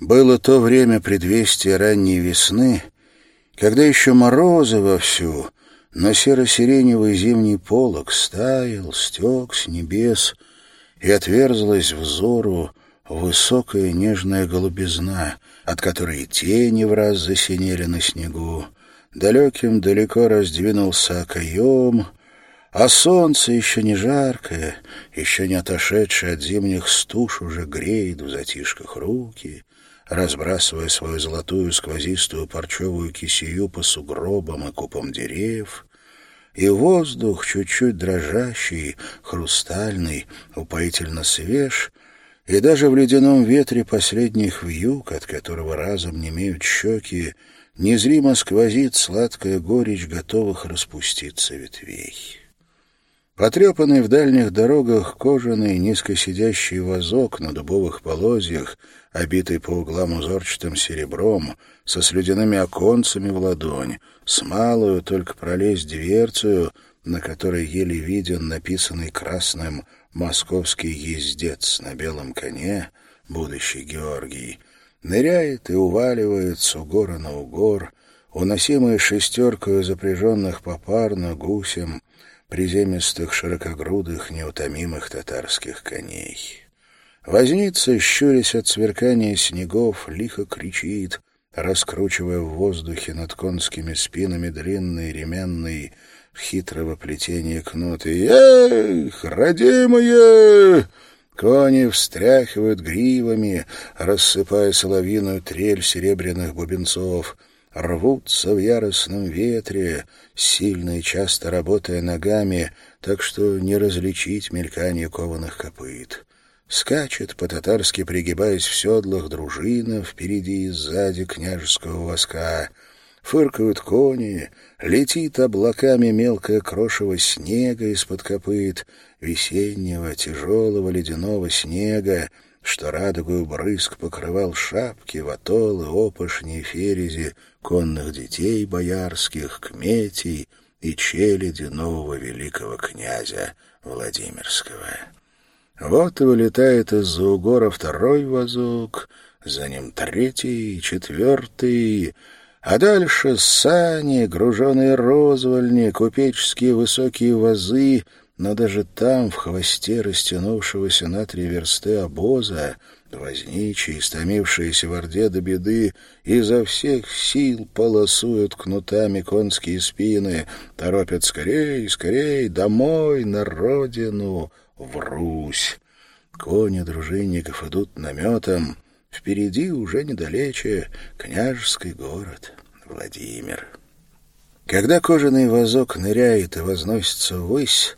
Было то время предвестия ранней весны, когда еще морозы вовсю, но серо-сиреневый зимний полог стаял, стек с небес, и отверзлась взору высокая нежная голубизна, от которой тени в раз засинели на снегу. Далеким далеко раздвинулся окоем, а солнце еще не жаркое, еще не отошедшее от зимних стуж, уже греет в затишках руки, разбрасывая свою золотую сквозистую парчевую кисею по сугробам и купам деревьев, и воздух, чуть-чуть дрожащий, хрустальный, упоительно свеж, и даже в ледяном ветре последних вьюг, от которого разом не имеют щеки, незримо сквозит сладкая горечь готовых распуститься ветвей. Потрепанный в дальних дорогах кожаный низкосидящий вазок на дубовых полозьях, обитый по углам узорчатым серебром, со слюдяными оконцами в ладонь, с малую только пролезть дверцию, на которой еле виден написанный красным «Московский ездец» на белом коне, будущий Георгий, ныряет и уваливает с угора на угор, уносимый шестеркою запряженных попарно гусем, приземистых, широкогрудых, неутомимых татарских коней. Возница, щурясь от сверкания снегов, лихо кричит, раскручивая в воздухе над конскими спинами длинный ременный хитрого плетения кнуты. «Эх, родимые!» Кони встряхивают гривами, рассыпая соловиную трель серебряных бубенцов — рвутся в яростном ветре, сильно и часто работая ногами, так что не различить мелькание кованых копыт. Скачет, по-татарски пригибаясь в седлах, дружина впереди и сзади княжеского воска. Фыркают кони, летит облаками мелкое крошево снега из-под копыт, весеннего, тяжелого ледяного снега, что радугою брызг покрывал шапки, ватолы, опошни и ферези конных детей боярских, кметей и челяди нового великого князя Владимирского. Вот и вылетает из-за угора второй вазок, за ним третий, четвертый, а дальше сани, груженые розвольни, купеческие высокие вазы — но даже там, в хвосте растянувшегося на три версты обоза, возничие, истомившиеся в орде до беды, изо всех сил полосуют кнутами конские спины, торопят скорей, скорей, домой, на родину, в Русь. Кони дружинников идут наметом, впереди уже недалече княжеский город Владимир. Когда кожаный вазок ныряет и возносится ввысь,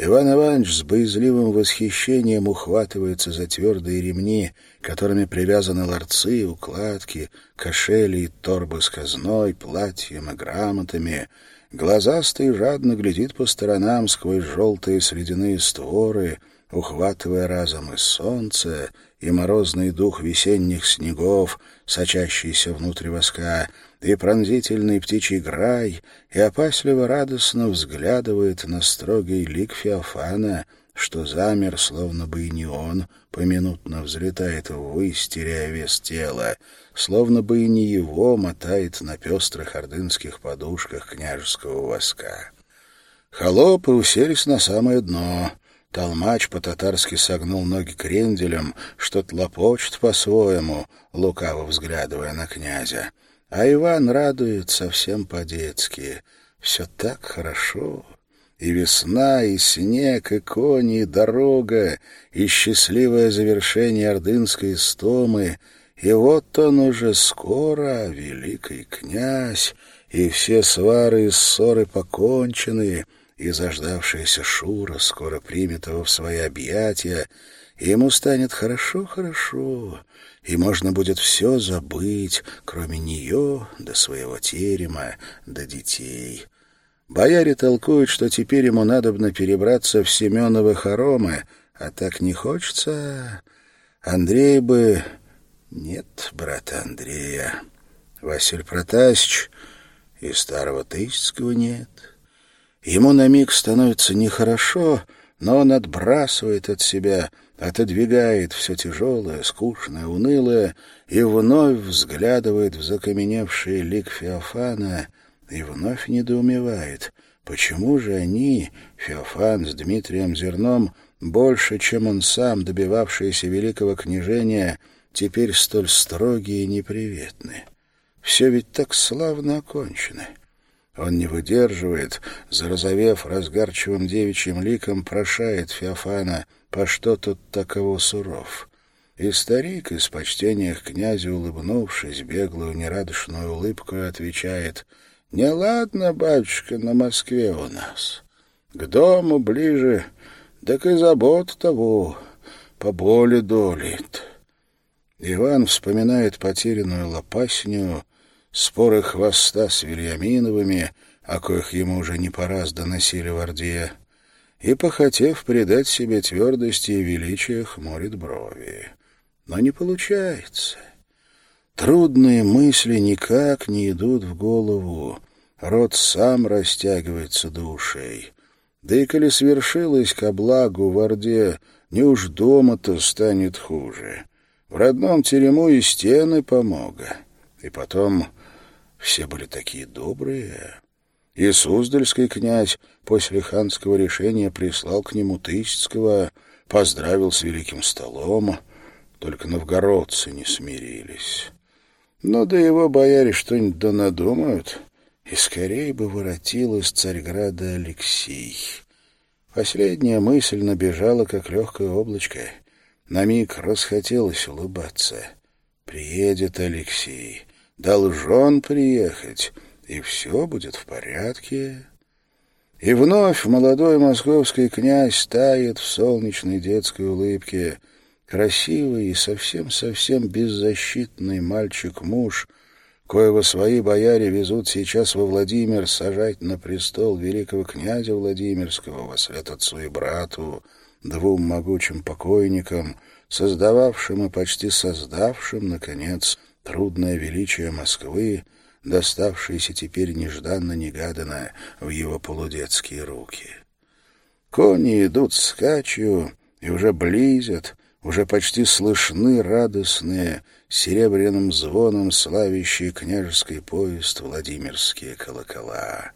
Иван Иванович с боязливым восхищением ухватывается за твердые ремни, которыми привязаны ларцы, укладки, кошели и торбы с казной, платьем и грамотами. Глазастый жадно глядит по сторонам сквозь желтые средяные створы, ухватывая разом и солнце, и морозный дух весенних снегов, сочащийся внутрь воска, и пронзительный птичий грай, и опасливо радостно взглядывает на строгий лик Феофана, что замер, словно бы и не он, поминутно взлетает ввысь, теряя вес тела, словно бы и не его мотает на пестрых ордынских подушках княжеского воска. Холопы уселись на самое дно. Толмач по-татарски согнул ноги кренделем, что-то лопочет по-своему, лукаво взглядывая на князя. А Иван радует совсем по-детски. Все так хорошо. И весна, и снег, и кони, и дорога, и счастливое завершение ордынской стомы. И вот он уже скоро, великий князь, и все свары и ссоры покончены, и заждавшаяся Шура скоро примет его в свои объятия, и ему станет хорошо-хорошо, и можно будет все забыть, кроме нее, до своего терема, до детей. Бояре толкуют, что теперь ему надобно перебраться в Семеновы хоромы, а так не хочется. Андрей бы... Нет брата Андрея. Василь Протасич и старого Тысяцкого нет. Ему на миг становится нехорошо, но он отбрасывает от себя отодвигает все тяжелое, скучное, унылое и вновь взглядывает в закаменевший лик Феофана и вновь недоумевает, почему же они, Феофан с Дмитрием Зерном, больше, чем он сам, добивавшийся великого княжения, теперь столь строгие и неприветны. Все ведь так славно окончено. Он не выдерживает, зарозовев разгарчивым девичьим ликом, прошает Феофана, по что тут таково суров. И старик, из почтения к князю улыбнувшись, беглую нерадушную улыбкой отвечает «Не ладно, батюшка, на Москве у нас. К дому ближе, так и забот того, по боли долит». Иван вспоминает потерянную лопасню, споры хвоста с Вильяминовыми, о коих ему уже не по раз доносили в Орде, и, похотев придать себе твердости и величия, хмурит брови. Но не получается. Трудные мысли никак не идут в голову, рот сам растягивается до ушей. Да и коли свершилось ко благу в Орде, не уж дома-то станет хуже. В родном терему и стены помога. И потом все были такие добрые. И Суздальский князь после ханского решения прислал к нему Тысяцкого, поздравил с великим столом, только новгородцы не смирились. Но да его бояре что-нибудь да надумают, и скорее бы воротил из Царьграда Алексей. Последняя мысль набежала, как легкое облачко. На миг расхотелось улыбаться. Приедет Алексей должен приехать, и все будет в порядке. И вновь молодой московский князь тает в солнечной детской улыбке. Красивый и совсем-совсем беззащитный мальчик-муж, коего свои бояре везут сейчас во Владимир сажать на престол великого князя Владимирского во свет отцу и брату, двум могучим покойникам, создававшим и почти создавшим, наконец, трудное величие Москвы, доставшееся теперь нежданно-негаданно в его полудетские руки. Кони идут скачью и уже близят, уже почти слышны радостные, серебряным звоном славящие княжеский поезд Владимирские колокола.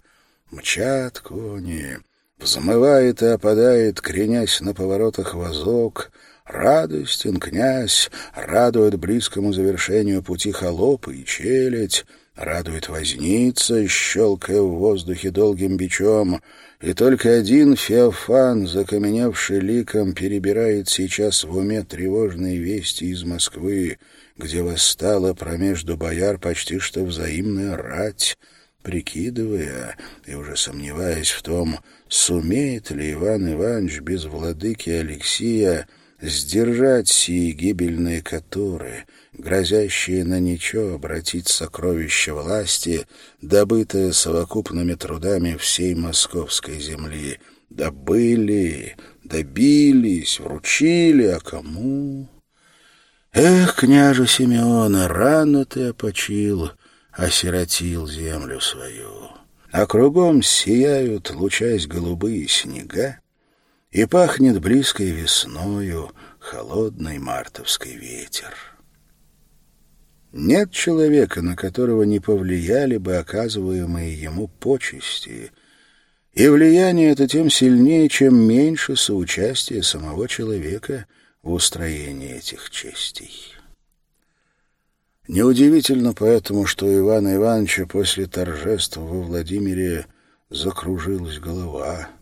Мчат кони, взмывает и опадает, кренясь на поворотах вазок — Радостен князь, радует близкому завершению пути холопы и челядь, радует возница, щелкая в воздухе долгим бичом, и только один Феофан, закаменевший ликом, перебирает сейчас в уме тревожные вести из Москвы, где восстала промежду бояр почти что взаимная рать, прикидывая и уже сомневаясь в том, сумеет ли Иван Иванович без владыки Алексия сдержать сии гибельные которые, грозящие на ничего обратить сокровища власти, добытые совокупными трудами всей московской земли. Добыли, добились, вручили, а кому? Эх, княже Симеона, рано ты опочил, осиротил землю свою. А кругом сияют, лучась голубые снега, и пахнет близкой весною холодный мартовский ветер. Нет человека, на которого не повлияли бы оказываемые ему почести, и влияние это тем сильнее, чем меньше соучастия самого человека в устроении этих честей. Неудивительно поэтому, что Ивана Ивановича после торжества во Владимире закружилась голова —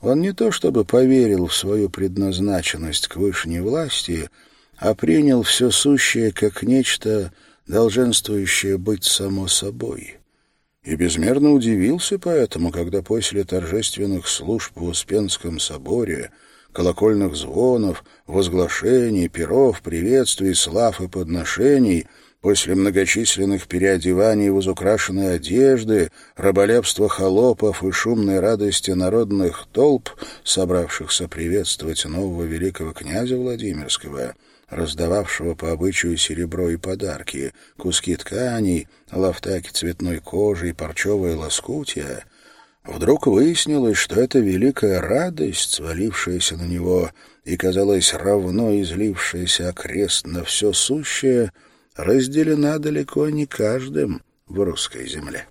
он не то чтобы поверил в свою предназначенность к высшей власти, а принял все сущее как нечто, долженствующее быть само собой. И безмерно удивился поэтому, когда после торжественных служб в Успенском соборе, колокольных звонов, возглашений, перов, приветствий, слав и подношений — После многочисленных переодеваний в изукрашенные одежды, раболепства холопов и шумной радости народных толп, собравшихся приветствовать нового великого князя Владимирского, раздававшего по обычаю серебро и подарки, куски тканей, лафтаки цветной кожи и парчевые лоскутья, Вдруг выяснилось, что эта великая радость, свалившаяся на него и, казалось, равно излившаяся окрест на все сущее, разделена далеко не каждым в русской земле.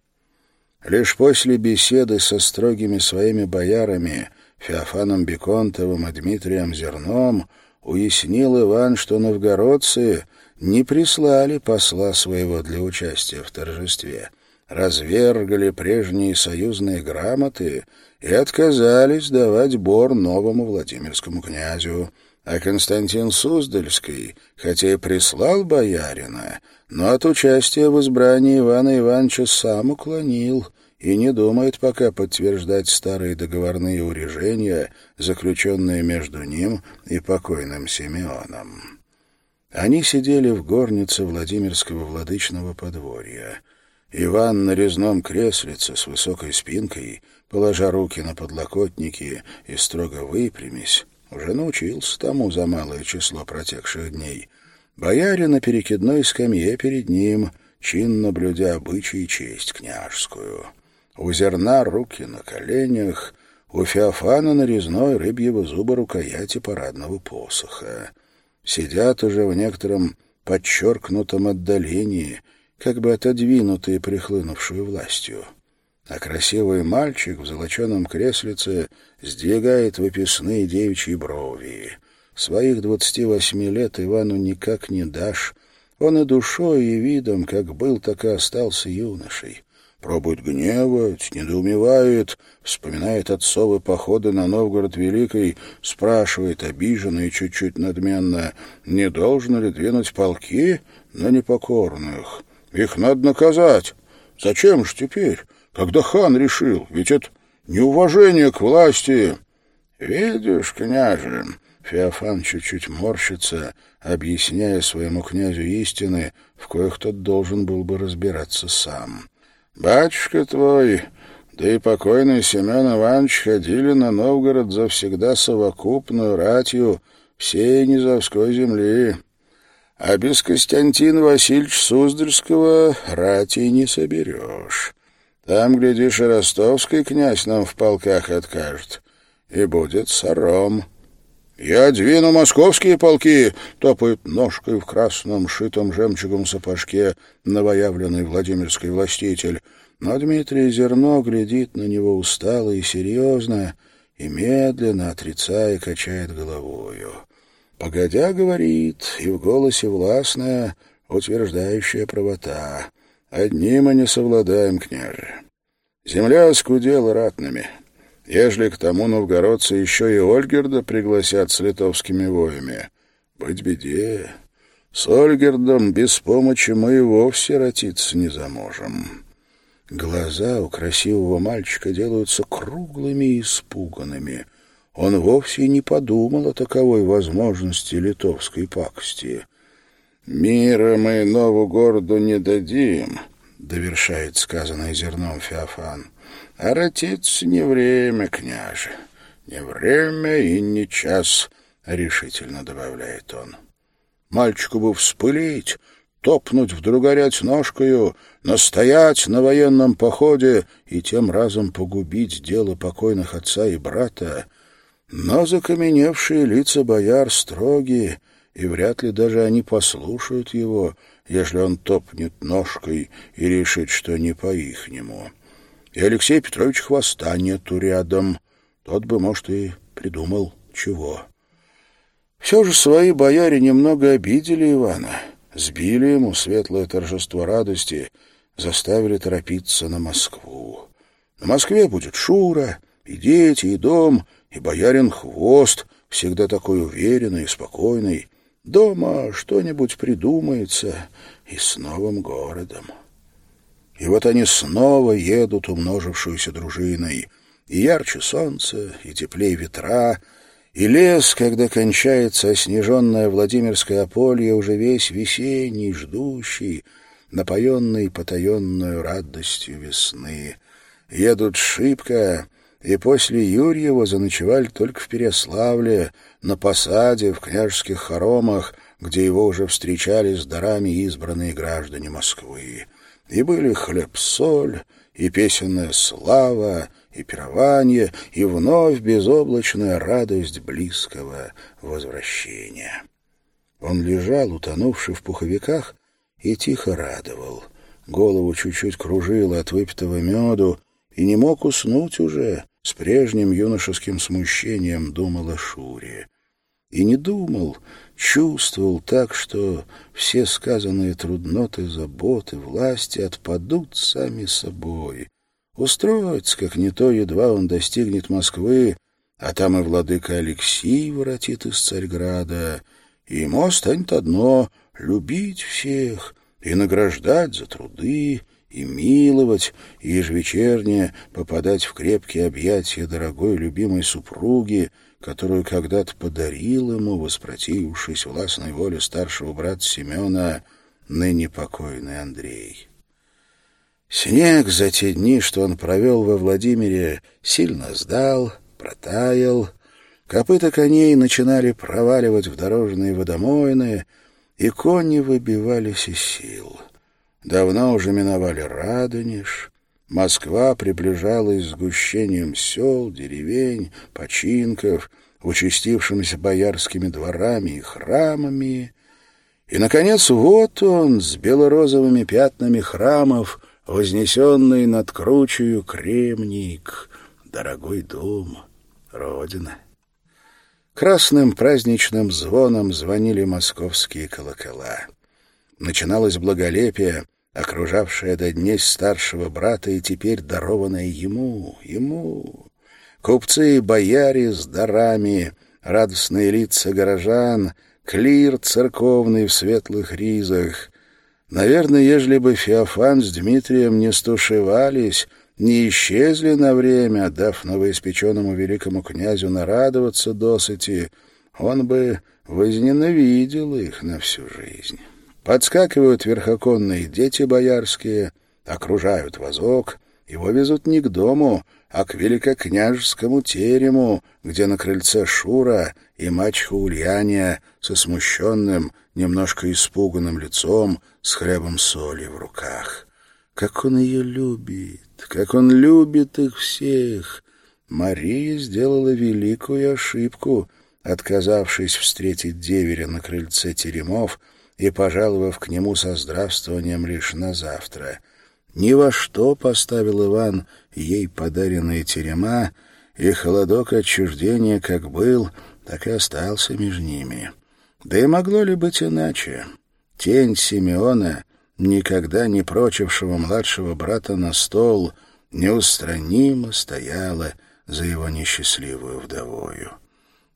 Лишь после беседы со строгими своими боярами Феофаном Беконтовым и Дмитрием Зерном уяснил Иван, что новгородцы не прислали посла своего для участия в торжестве, развергали прежние союзные грамоты и отказались давать бор новому Владимирскому князю, а Константин Суздальский, хотя и прислал боярина, но от участия в избрании Ивана Ивановича сам уклонил и не думает пока подтверждать старые договорные урежения, заключенные между ним и покойным Симеоном. Они сидели в горнице Владимирского владычного подворья. Иван на резном креслице с высокой спинкой, положа руки на подлокотники и строго выпрямись, уже научился тому за малое число протекших дней. Бояре на перекидной скамье перед ним, чинно блюдя обычаи и честь княжскую. У зерна руки на коленях, у Феофана нарезной рыбьего зуба рукояти парадного посоха. Сидят уже в некотором подчеркнутом отдалении, как бы отодвинутые прихлынувшую властью. А красивый мальчик в золоченом креслице сдвигает выписные девичьи брови. Своих двадцати восьми лет Ивану никак не дашь. Он и душой, и видом, как был, так и остался юношей пробует гневать, недоумевает, вспоминает отцовы походы на Новгород Великий, спрашивает обиженно и чуть-чуть надменно, не должно ли двинуть полки на непокорных. Их надо наказать. Зачем ж теперь, когда хан решил? Ведь это неуважение к власти. Видишь, княже, Феофан чуть-чуть морщится, объясняя своему князю истины, в коих тот должен был бы разбираться сам. Батюшка твой, да и покойный Семен Иванович ходили на Новгород завсегда совокупную ратью всей Низовской земли. А без Константина Васильевича Суздальского рати не соберешь. Там, глядишь, и ростовский князь нам в полках откажет, и будет сором. «Я двину московские полки!» — топает ножкой в красном, шитом жемчугом сапожке новоявленный Владимирский властитель. Но Дмитрий Зерно глядит на него устало и серьезно, и медленно, отрицая, качает головою. Погодя говорит, и в голосе властная, утверждающая правота. «Одним мы не совладаем, княже. Земля оскудела ратными». Ежели к тому новгородцы еще и Ольгерда пригласят с литовскими воями, быть беде. С Ольгердом без помощи мы и вовсе ротиться не заможем. Глаза у красивого мальчика делаются круглыми и испуганными. Он вовсе не подумал о таковой возможности литовской пакости. «Мира мы нову городу не дадим», — довершает сказанное зерном Феофан. А ротиться не время, княже, не время и не час, — решительно добавляет он. Мальчику бы вспылить, топнуть вдруг горять ножкою, настоять на военном походе и тем разом погубить дело покойных отца и брата, но закаменевшие лица бояр строгие, и вряд ли даже они послушают его, если он топнет ножкой и решит, что не по-ихнему и Алексея Петровича хвоста нету рядом. Тот бы, может, и придумал чего. Все же свои бояре немного обидели Ивана, сбили ему светлое торжество радости, заставили торопиться на Москву. На Москве будет Шура, и дети, и дом, и боярин Хвост, всегда такой уверенный и спокойный. Дома что-нибудь придумается и с новым городом. И вот они снова едут умножившуюся дружиной. И ярче солнце, и теплее ветра, и лес, когда кончается оснеженное Владимирское ополье, уже весь весенний, ждущий, напоенный потаенную радостью весны. Едут шибко, и после Юрьева заночевали только в Переславле, на посаде, в княжеских хоромах, где его уже встречали с дарами избранные граждане Москвы. И были хлеб-соль, и песенная слава, и пирование, и вновь безоблачная радость близкого возвращения. Он лежал, утонувший в пуховиках, и тихо радовал. Голову чуть-чуть кружило от выпитого меду, и не мог уснуть уже. С прежним юношеским смущением думал о Шуре. И не думал, чувствовал так, что все сказанные трудноты, заботы, власти отпадут сами собой. Устроится, как не то, едва он достигнет Москвы, а там и владыка Алексей воротит из Царьграда, и ему станет одно — любить всех и награждать за труды, и миловать, и ежевечерне попадать в крепкие объятия дорогой любимой супруги, которую когда-то подарил ему, воспротивившись властной воле старшего брата Семена, ныне покойный Андрей. Снег за те дни, что он провел во Владимире, сильно сдал, протаял, копыта коней начинали проваливать в дорожные водомойные, и кони выбивались из сил. Давно уже миновали Радонеж. Москва приближалась сгущением сел, деревень, починков, участившимися боярскими дворами и храмами. И, наконец, вот он с белорозовыми пятнами храмов, вознесенный над кручею кремник, дорогой дом, родина. Красным праздничным звоном звонили московские колокола. Начиналось благолепие, окружавшая до дней старшего брата и теперь дарованная ему, ему. Купцы и бояре с дарами, радостные лица горожан, клир церковный в светлых ризах. Наверное, ежели бы Феофан с Дмитрием не стушевались, не исчезли на время, дав новоиспеченному великому князю нарадоваться досыти, он бы возненавидел их на всю жизнь. Подскакивают верхоконные дети боярские, окружают вазок, его везут не к дому, а к великокняжескому терему, где на крыльце Шура и мачеха Ульяния со смущенным, немножко испуганным лицом, с хлебом соли в руках. Как он ее любит, как он любит их всех! Мария сделала великую ошибку, отказавшись встретить деверя на крыльце теремов — и пожаловав к нему со здравствованием лишь на завтра. Ни во что поставил Иван ей подаренные терема, и холодок отчуждения как был, так и остался между ними. Да и могло ли быть иначе? Тень Симеона, никогда не прочившего младшего брата на стол, неустранимо стояла за его несчастливую вдовою.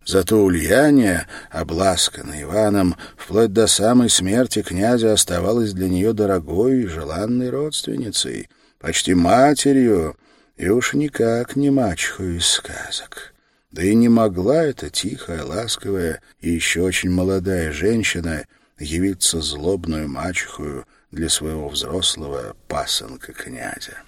Зато Ульяне, обласканная Иваном, вплоть до самой смерти князя оставалась для нее дорогой и желанной родственницей, почти матерью, и уж никак не мачехой из сказок. Да и не могла эта тихая, ласковая и еще очень молодая женщина явиться злобную мачехою для своего взрослого пасынка князя.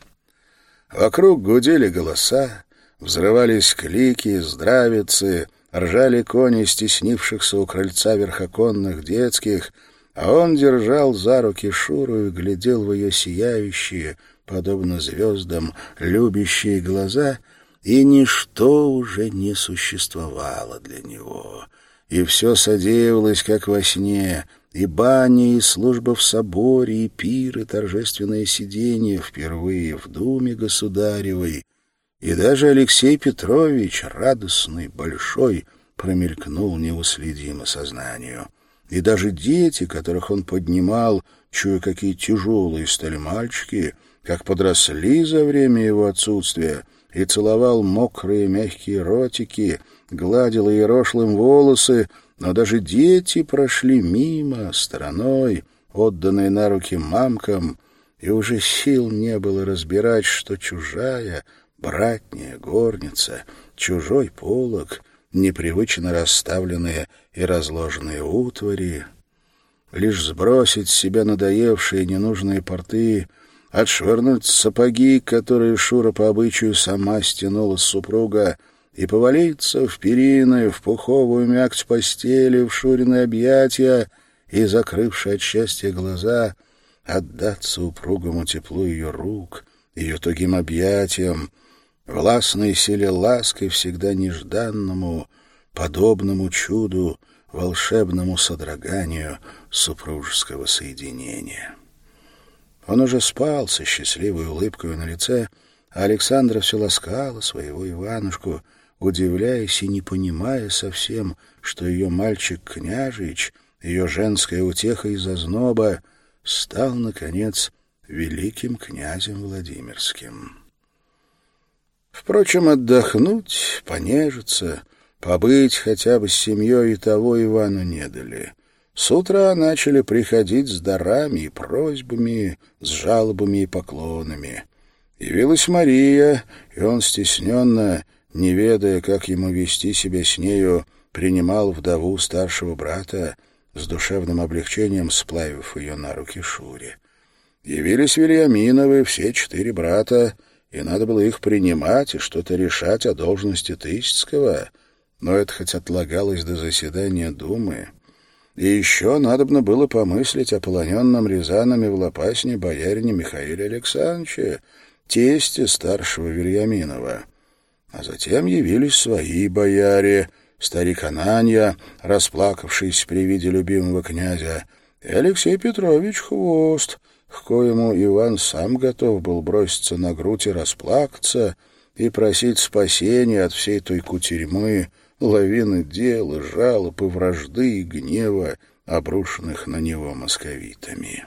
Вокруг гудели голоса, взрывались клики, здравицы — ржали кони стеснившихся у крыльца верхоконных детских, а он держал за руки Шуру и глядел в ее сияющие, подобно звездам, любящие глаза, и ничто уже не существовало для него. И все содеялось, как во сне, и бани, и служба в соборе, и пиры, торжественные сидения впервые в думе государевой, и даже Алексей Петрович, радостный, большой, промелькнул неуследимо сознанию. И даже дети, которых он поднимал, чуя, какие тяжелые стали мальчики, как подросли за время его отсутствия, и целовал мокрые мягкие ротики, гладил и рошлым волосы, но даже дети прошли мимо, стороной, отданные на руки мамкам, и уже сил не было разбирать, что чужая — братняя горница, чужой полог, непривычно расставленные и разложенные утвари. Лишь сбросить с себя надоевшие ненужные порты, отшвырнуть сапоги, которые Шура по обычаю сама стянула с супруга, и повалиться в перины, в пуховую мякоть постели, в Шурины объятия и, закрывши от счастья глаза, отдаться упругому теплу ее рук, ее тугим объятиям, властной силе лаской всегда нежданному, подобному чуду, волшебному содроганию супружеского соединения. Он уже спал со счастливой улыбкой на лице, а Александра все ласкала своего Иванушку, удивляясь и не понимая совсем, что ее мальчик-княжич, ее женская утеха из озноба, стал, наконец, великим князем Владимирским. Впрочем, отдохнуть, понежиться, побыть хотя бы с семьей и того Ивану не дали. С утра начали приходить с дарами и просьбами, с жалобами и поклонами. Явилась Мария, и он стесненно, не ведая, как ему вести себя с нею, принимал вдову старшего брата, с душевным облегчением сплавив ее на руки Шуре. Явились Вильяминовы, все четыре брата, и надо было их принимать и что-то решать о должности Тысяцкого, но это хоть отлагалось до заседания Думы. И еще надобно было помыслить о полоненном Рязанами в Лопасне боярине Михаиле Александровиче, тесте старшего Вильяминова. А затем явились свои бояре, старик Ананья, расплакавшийся при виде любимого князя, и Алексей Петрович Хвост, к коему Иван сам готов был броситься на грудь и расплакаться, и просить спасения от всей той кутерьмы, лавины дел и жалоб и вражды и гнева, обрушенных на него московитами.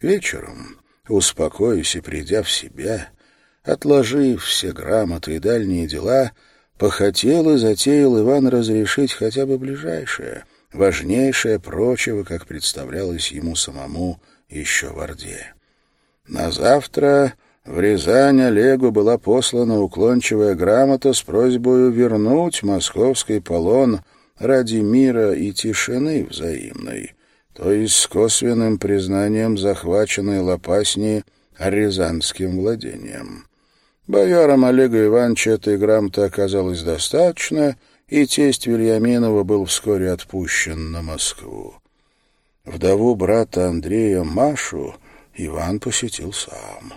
Вечером, успокоясь и придя в себя, отложив все грамоты и дальние дела, похотел и затеял Иван разрешить хотя бы ближайшее, важнейшее прочего, как представлялось ему самому еще в Орде. На завтра в Рязань Олегу была послана уклончивая грамота с просьбой вернуть московский полон ради мира и тишины взаимной, то есть с косвенным признанием захваченной Лопасни рязанским владением. Боярам Олега Ивановича этой грамоты оказалось достаточно, и тесть Вильяминова был вскоре отпущен на Москву. Вдову брата Андрея Машу Иван посетил сам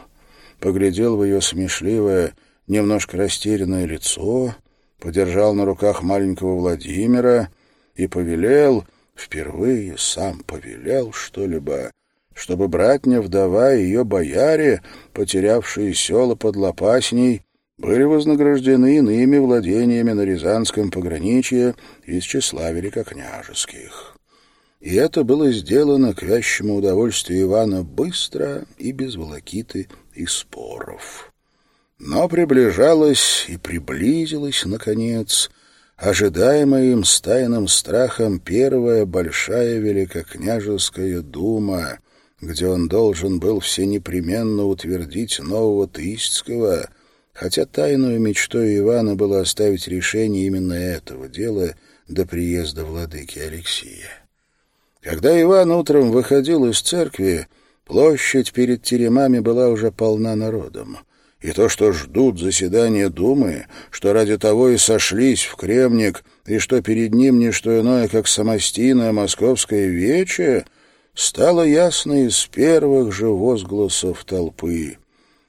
поглядел в ее смешливое, немножко растерянное лицо, подержал на руках маленького Владимира и повелел, впервые сам повелел что-либо, чтобы братня-вдова и ее бояре, потерявшие села под Лопасней, были вознаграждены иными владениями на Рязанском пограничье из числа великокняжеских. И это было сделано к вящему удовольствию Ивана быстро и без волокиты и споров. Но приближалась и приблизилась, наконец, ожидаемая им с тайным страхом первая большая великокняжеская дума, где он должен был всенепременно утвердить нового Тысяцкого, хотя тайную мечтой Ивана было оставить решение именно этого дела до приезда владыки Алексия. Когда Иван утром выходил из церкви, Площадь перед теремами была уже полна народом. И то, что ждут заседания Думы, что ради того и сошлись в Кремник, и что перед ним не что иное, как самостийное московское вече, стало ясно из первых же возгласов толпы.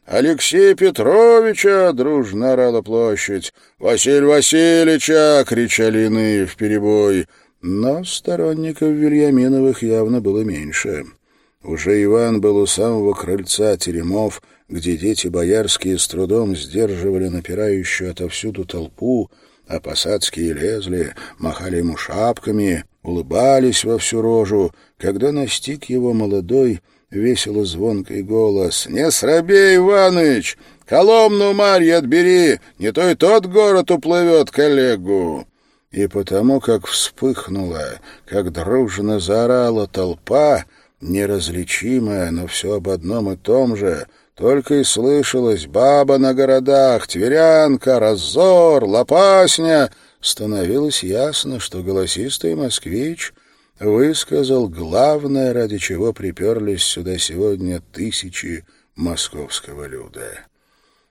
«Алексея Петровича!» — дружно орала площадь. «Василь Васильевича!» — кричали иные вперебой. Но сторонников Вильяминовых явно было меньше. Уже Иван был у самого крыльца теремов, где дети боярские с трудом сдерживали напирающую отовсюду толпу, а посадские лезли, махали ему шапками, улыбались во всю рожу, когда настиг его молодой, весело звонкий голос. «Не срабей, Иваныч! Коломну Марья отбери, не то и тот город уплывет коллегу!» И потому как вспыхнула, как дружно заорала толпа, неразличимое, но все об одном и том же, только и слышалось «баба на городах», «тверянка», «раззор», «лопасня», становилось ясно, что голосистый москвич высказал главное, ради чего приперлись сюда сегодня тысячи московского люда.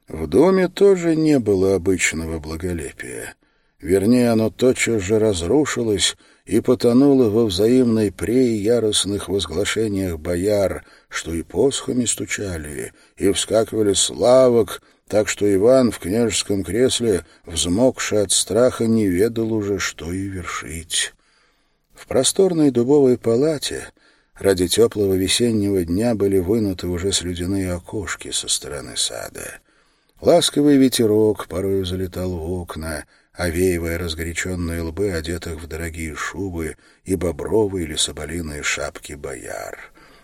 В доме тоже не было обычного благолепия. Вернее, оно тотчас же разрушилось, и потонула во взаимной пре яростных возглашениях бояр, что и посхами стучали, и вскакивали с лавок, так что Иван в княжеском кресле, взмокший от страха, не ведал уже, что и вершить. В просторной дубовой палате ради теплого весеннего дня были вынуты уже слюдяные окошки со стороны сада. Ласковый ветерок порою залетал в окна, овеивая разгоряченные лбы, одетых в дорогие шубы и бобровые или соболиные шапки бояр.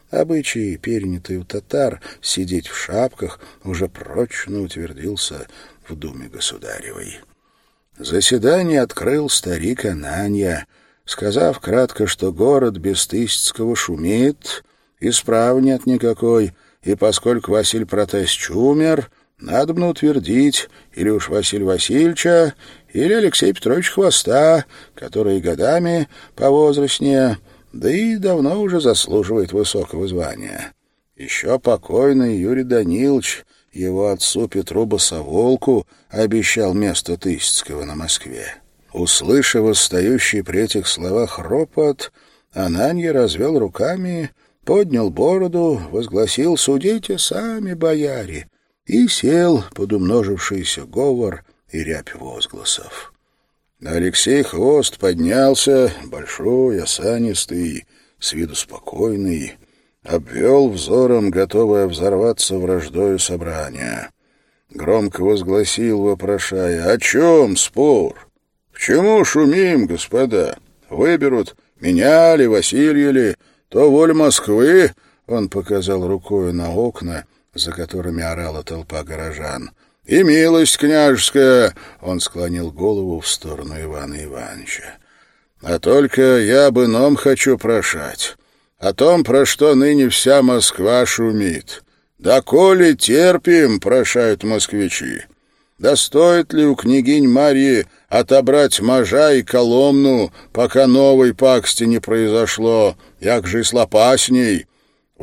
Обычай, перенятый у татар, сидеть в шапках, уже прочно утвердился в думе государевой. Заседание открыл старик Ананья, сказав кратко, что город без Тысяцкого шумит, исправ нет никакой, и поскольку Василий Протасч умер, надо бы утвердить или уж Василия Васильевича, или Алексея Петровича Хвоста, который годами по возрастнее, да и давно уже заслуживает высокого звания. Еще покойный Юрий Данилович его отцу Петру Босоволку обещал место Тысяцкого на Москве. Услышав восстающий при этих словах ропот, Ананья развел руками, поднял бороду, возгласил «Судите сами, бояре!» И сел под умножившийся говор и рябь возгласов. Алексей Хвост поднялся, большой, осанистый, с виду спокойный, обвел взором, готовое взорваться враждою собрание. Громко возгласил, вопрошая, «О чем спор? К чему шумим, господа? Выберут меня ли, Василия ли, то воль Москвы, — он показал рукой на окна, за которыми орала толпа горожан, — и милость княжеская, — он склонил голову в сторону Ивана Ивановича. А только я бы ном хочу прошать, о том, про что ныне вся Москва шумит. Да коли терпим, прошают москвичи. Да стоит ли у княгинь Марьи отобрать можа и коломну, пока новой паксти не произошло, як же и слопасней?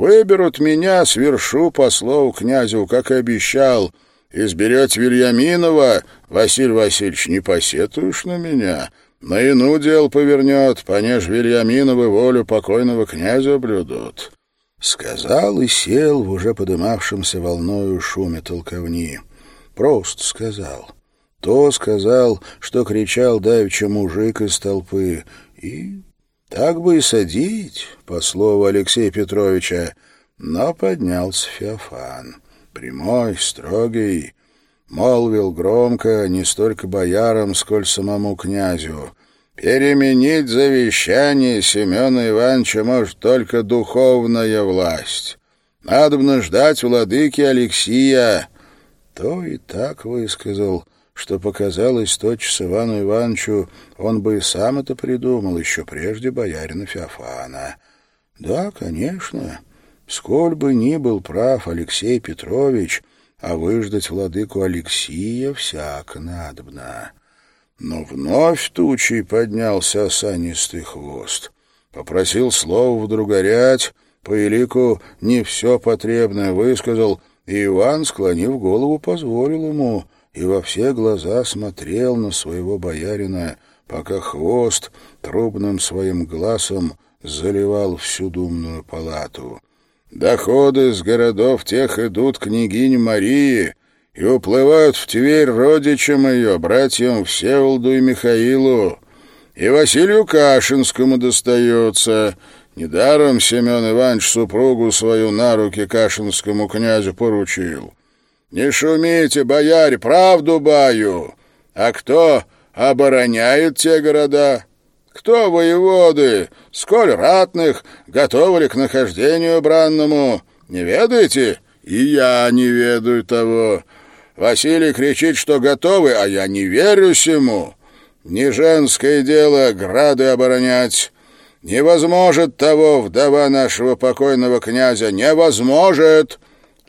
Выберут меня, свершу по слову князю, как и обещал, — Изберете Вильяминова, Василий Васильевич, не посетуешь на меня? На ину дел повернет, понеж Вильяминовы волю покойного князя блюдут». Сказал и сел в уже подымавшемся волною шуме толковни. Просто сказал. То сказал, что кричал давеча мужик из толпы. И так бы и садить, по слову Алексея Петровича, но поднялся Феофан прямой, строгий, молвил громко не столько боярам, сколь самому князю. «Переменить завещание Семена Ивановича может только духовная власть. Надобно ждать владыки Алексия». То и так высказал, что показалось тотчас Ивану Ивановичу, он бы и сам это придумал еще прежде боярина Феофана. «Да, конечно». Сколь бы ни был прав Алексей Петрович, а выждать владыку Алексия всяко надобно. Но вновь тучей поднялся осанистый хвост. Попросил слово вдруг горять, по элику не все потребное высказал, и Иван, склонив голову, позволил ему, и во все глаза смотрел на своего боярина, пока хвост трубным своим глазом заливал всю думную палату. Доходы с городов тех идут княгине Марии и уплывают в Тверь родичам ее, братьям Всеволоду и Михаилу. И Василию Кашинскому достается. Недаром Семен Иванович супругу свою на руки Кашинскому князю поручил. Не шумите, бояре, правду баю. А кто обороняет те города? Кто воеводы? Сколь ратных? Готовы ли к нахождению бранному? Не ведаете? И я не ведаю того. Василий кричит, что готовы, а я не верю сему. Не женское дело грады оборонять. Невозможно того вдова нашего покойного князя. Невозможно.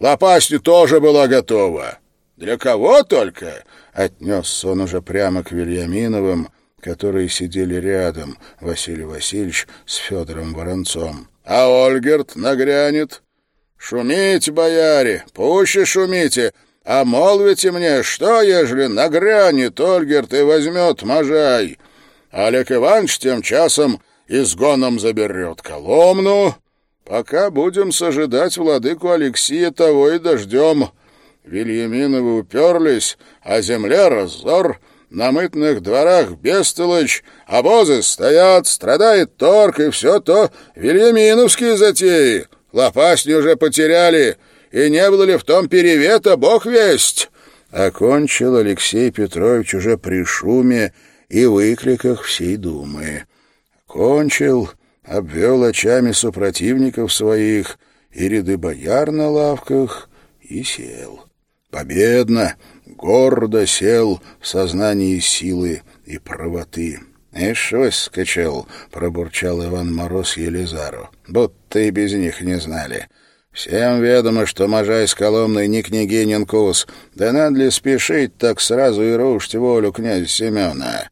Лопасти тоже была готова. Для кого только? Отнес он уже прямо к Вильяминовым, которые сидели рядом, Василий Васильевич с Федором Воронцом. «А Ольгерт нагрянет? Шумите, бояре, пуще шумите, а молвите мне, что, ежели нагрянет Ольгерт и возьмет Можай? Олег Иванович тем часом изгоном заберет Коломну, пока будем сожидать владыку Алексия, того и дождем». Вильяминовы уперлись, а земля разор, на мытных дворах бестолочь, обозы стоят, страдает торг, и все то вильяминовские затеи. Лопасни уже потеряли, и не было ли в том перевета, бог весть!» Окончил Алексей Петрович уже при шуме и выкликах всей думы. Кончил, обвел очами супротивников своих и ряды бояр на лавках и сел. Победно, гордо сел в сознании силы и правоты. «Ишь, выскочил!» — пробурчал Иван Мороз Елизару. «Будто и без них не знали. Всем ведомо, что Можай с Коломной не княгинин кус. Да надо ли спешить так сразу и рушить волю князя Семена?»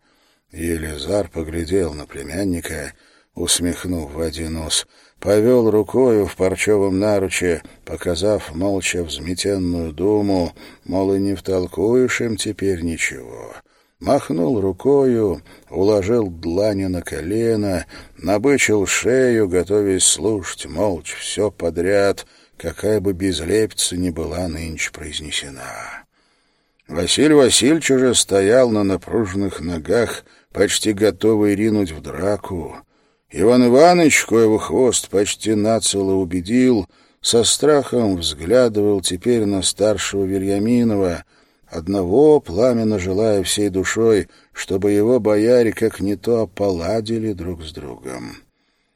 Елизар поглядел на племянника, усмехнув в один нос, повел рукою в парчевом наруче, показав молча взметенную думу, мол, и не втолкуешь им теперь ничего. Махнул рукою, уложил длани на колено, набычил шею, готовясь слушать молча все подряд, какая бы безлепица ни была нынче произнесена. Василий Васильевич уже стоял на напруженных ногах, почти готовый ринуть в драку. Иван Иванович, коего хвост почти нацело убедил, со страхом взглядывал теперь на старшего Вильяминова, одного, пламенно желая всей душой, чтобы его бояре как не то поладили друг с другом.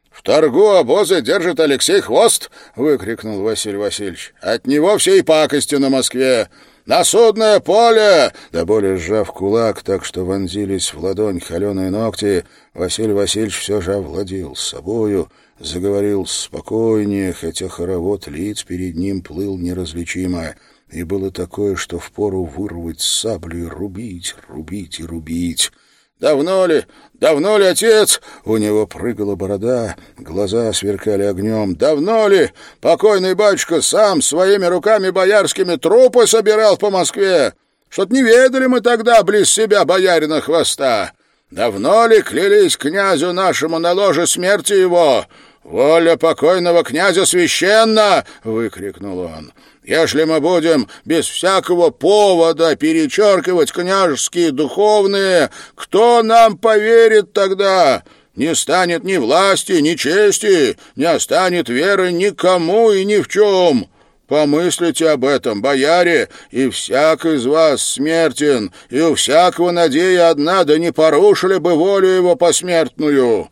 «В торгу обозы держит Алексей Хвост!» — выкрикнул Василий Васильевич. «От него всей пакостью на Москве! «На судное поле!» Да более сжав кулак, так что вонзились в ладонь холеные ногти, Василий Васильевич все же овладел собою, заговорил спокойнее, хотя хоровод лиц перед ним плыл неразличимо, и было такое, что впору вырвать саблю и рубить, рубить и рубить. «Давно ли? Давно ли, отец?» У него прыгала борода, глаза сверкали огнем. «Давно ли? Покойный батюшка сам своими руками боярскими трупы собирал по Москве. Что-то не ведали мы тогда близ себя боярина хвоста. Давно ли клялись князю нашему на ложе смерти его? Воля покойного князя священна!» — выкрикнул он. Если мы будем без всякого повода перечеркивать княжеские духовные, кто нам поверит тогда? Не станет ни власти, ни чести, не останет веры никому и ни в чем. Помыслите об этом, бояре, и всяк из вас смертен, и у всякого надея одна, да не порушили бы волю его посмертную».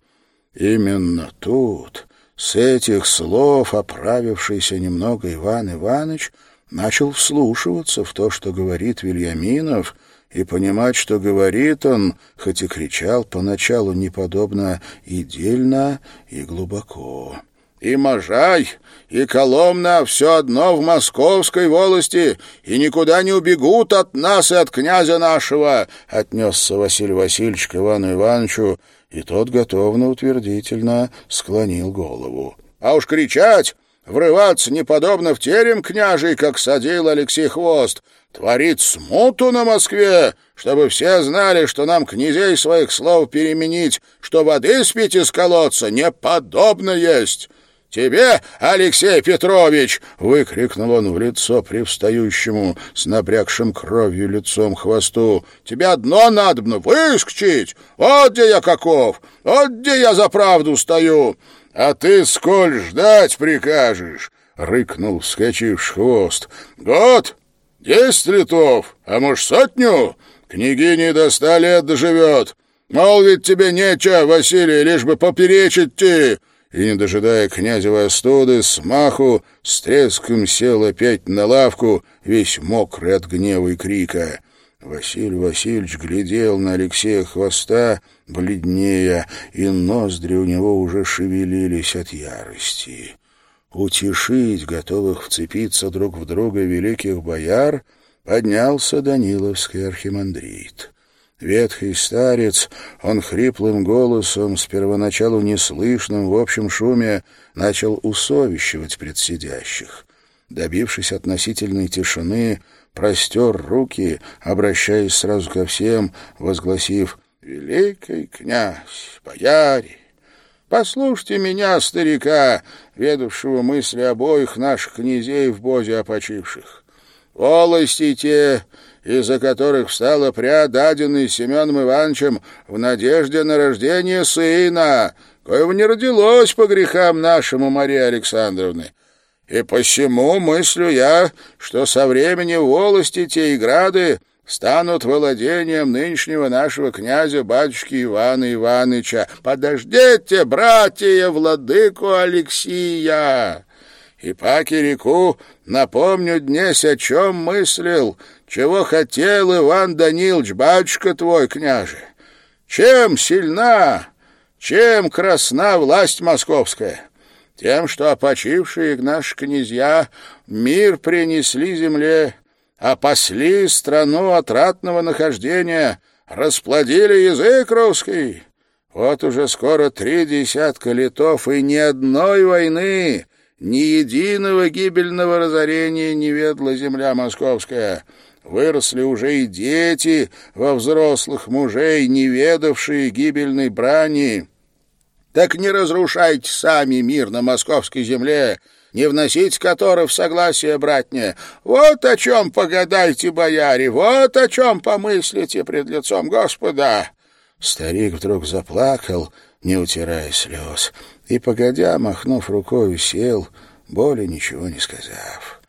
Именно тут с этих слов оправившийся немного Иван Иванович начал вслушиваться в то, что говорит Вильяминов, и понимать, что говорит он, хоть и кричал поначалу неподобно и дельно, и глубоко. «И Можай, и Коломна все одно в московской волости, и никуда не убегут от нас и от князя нашего», — отнесся Василий Васильевич к Ивану Ивановичу, и тот готовно утвердительно склонил голову. «А уж кричать, врываться неподобно в терем княжий, как садил Алексей Хвост, творит смуту на Москве, чтобы все знали, что нам князей своих слов переменить, что воды спить из колодца неподобно есть». «Тебе, Алексей Петрович!» — выкрикнул он в лицо привстающему с напрягшим кровью лицом хвосту. «Тебе одно надобно — выскочить! Вот где я каков! Вот где я за правду стою! А ты сколь ждать прикажешь?» — рыкнул вскочивший хвост. «Год? Десять летов? А может, сотню? Княгине до ста лет доживет. Мол, ведь тебе нечего, Василий, лишь бы поперечить ты!» И, не дожидая князевой остуды, смаху с треском сел опять на лавку, весь мокрый от гнева и крика. Василий Васильевич глядел на Алексея Хвоста, бледнее, и ноздри у него уже шевелились от ярости. Утешить, готовых вцепиться друг в друга великих бояр, поднялся Даниловский архимандрит. Ветхий старец, он хриплым голосом, с первоначалу неслышным в общем шуме, начал усовещивать предсидящих. Добившись относительной тишины, простер руки, обращаясь сразу ко всем, возгласив «Великий князь, бояре, послушайте меня, старика, ведавшего мысли обоих наших князей в бозе опочивших. волости те, из-за которых встала пряд, даденный Семеном Ивановичем в надежде на рождение сына, коего не родилось по грехам нашему Марии Александровны. И посему мыслю я, что со времени волости те и грады станут владением нынешнего нашего князя батюшки Ивана Ивановича. Подождите, братья, владыку Алексия!» И паки реку напомню днесь, о чем мыслил, чего хотел Иван Данилович, батюшка твой, княже. Чем сильна, чем красна власть московская? Тем, что опочившие наши князья мир принесли земле, опасли страну от ратного нахождения, расплодили язык русский. Вот уже скоро три десятка летов и ни одной войны, ни единого гибельного разорения не ведла земля московская. Выросли уже и дети во взрослых мужей, не ведавшие гибельной брани. Так не разрушайте сами мир на московской земле, не вносить которых в согласие братне. Вот о чем погадайте, бояре, вот о чем помыслите пред лицом Господа». Старик вдруг заплакал, не утирая слез, и, погодя, махнув рукой, сел, более ничего не сказав.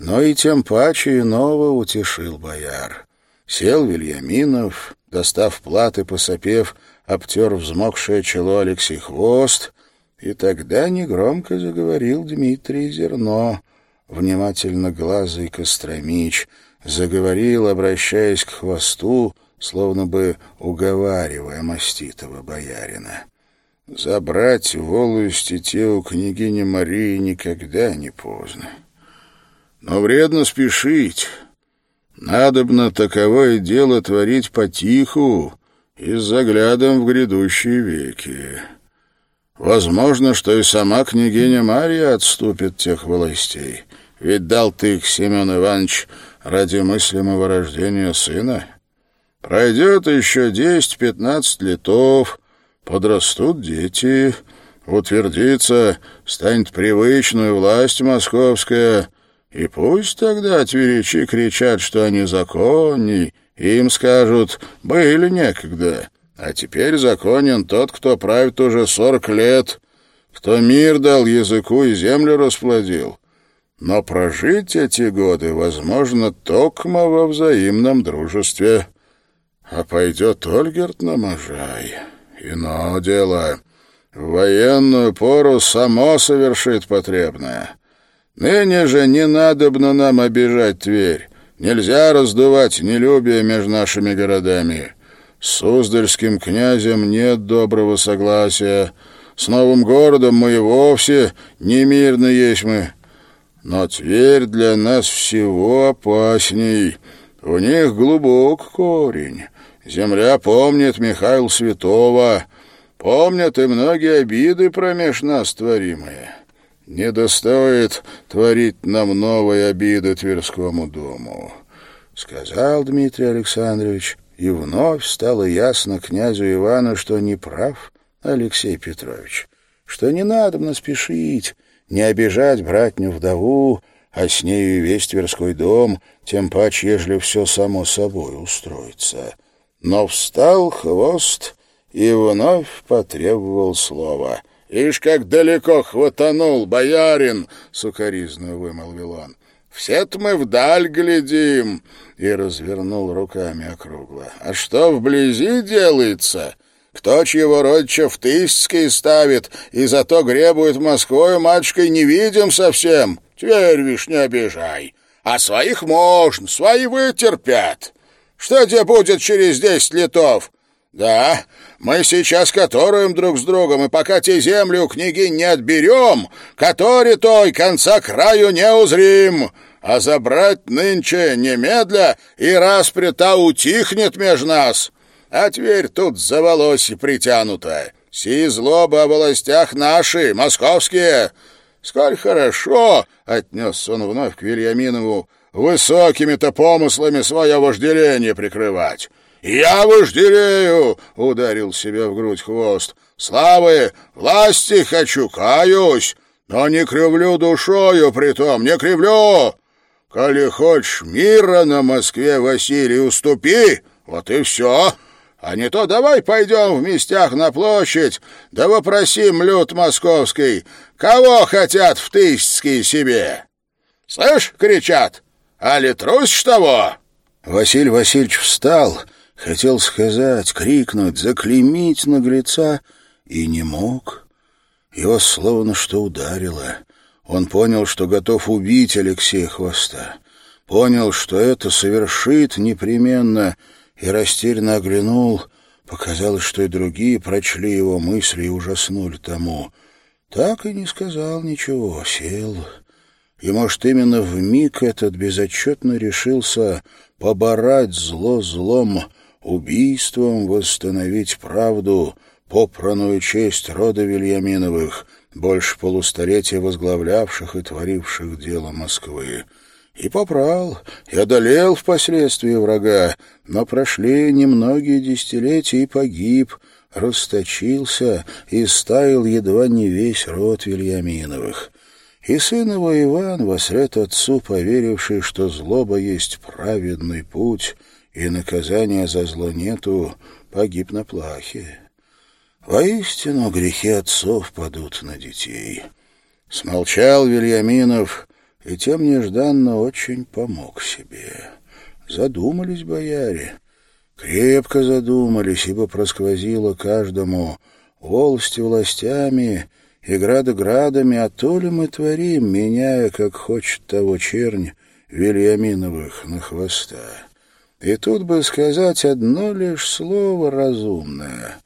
Но и тем паче иного утешил бояр. Сел Вильяминов, достав платы, посопев, обтер взмокшее чело Алексей Хвост, и тогда негромко заговорил Дмитрий Зерно, внимательно глазый Костромич, заговорил, обращаясь к хвосту, словно бы уговаривая маститого боярина. Забрать волости те у княгини Марии никогда не поздно. Но вредно спешить. Надобно таковое дело творить потиху и с заглядом в грядущие веки. Возможно, что и сама княгиня Мария отступит тех властей, ведь дал ты их, Семен Иванович, ради мыслимого рождения сына. Пройдет еще десять-пятнадцать летов, Подрастут дети, утвердится, станет привычную власть московская, и пусть тогда тверичи кричат, что они законней, им скажут «были некогда», а теперь законен тот, кто правит уже сорок лет, кто мир дал языку и землю расплодил. Но прожить эти годы возможно токмо во взаимном дружестве. А пойдет Ольгерт на Можай». Ино дело. В военную пору само совершит потребное. Ныне же не надобно нам обижать Тверь. Нельзя раздувать нелюбие между нашими городами. С Суздальским князем нет доброго согласия. С новым городом мы и вовсе не мирно есть мы. Но Тверь для нас всего опасней. У них глубок корень». Земля помнит Михаил Святого, помнят и многие обиды промеж нас творимые. Не достоит творить нам новые обиды Тверскому дому, — сказал Дмитрий Александрович, и вновь стало ясно князю Ивану, что не прав Алексей Петрович, что не надо спешить, не обижать братню-вдову, а с нею весь Тверской дом, тем паче, ежели все само собой устроится. Но встал хвост и вновь потребовал слова. «Ишь, как далеко хватанул, боярин!» — сукоризно вымолвил он. «Все-то мы вдаль глядим!» — и развернул руками округло. «А что вблизи делается?» Кто чьего родича в Тысяцкий ставит, и зато гребует Москвою матушкой не видим совсем. Тверь, вишь, не обижай. А своих можно, свои вытерпят. Что тебе будет через десять летов? Да, мы сейчас которуем друг с другом, и пока те земли у княгинь не отберем, который той конца краю не узрим, а забрать нынче немедля, и распрята утихнет меж нас. А Тверь тут за волоси притянута. Си злоба о властях наши, московские. Сколь хорошо, — отнес он вновь к Вильяминову, — высокими-то помыслами свое вожделение прикрывать. «Я вожделею!» — ударил себя в грудь хвост. «Славы, власти хочу, каюсь, но не кривлю душою притом, не кривлю! Коли хочешь мира на Москве, Василий, уступи, вот и все. А не то давай пойдем в местях на площадь, да вопросим люд московский, кого хотят в Тысяцкие себе. Слышь, кричат, а ли трусишь того?» Василий Васильевич встал, хотел сказать, крикнуть, заклеймить наглеца и не мог. Его словно что ударило. Он понял, что готов убить Алексея Хвоста. Понял, что это совершит непременно, и растерянно оглянул. Показалось, что и другие прочли его мысли и ужаснули тому. Так и не сказал ничего, сел. И, может, именно в миг этот безотчетно решился поборать зло злом, убийством восстановить правду, попраную честь рода Вильяминовых, больше полустолетия возглавлявших и творивших дело Москвы. И попрал, и одолел впоследствии врага, но прошли немногие десятилетия и погиб, расточился и стаял едва не весь род Вильяминовых. И сын его Иван, вослед отцу, поверивший, что злоба есть праведный путь, и наказания за зло нету, погиб на плахе. Воистину грехи отцов падут на детей. Смолчал Вильяминов, и тем нежданно очень помог себе. Задумались бояре, крепко задумались, ибо просквозило каждому волости властями и грады градами, а то ли мы творим, меняя, как хочет того чернь, Вильяминовых на хвоста. И тут бы сказать одно лишь слово разумное.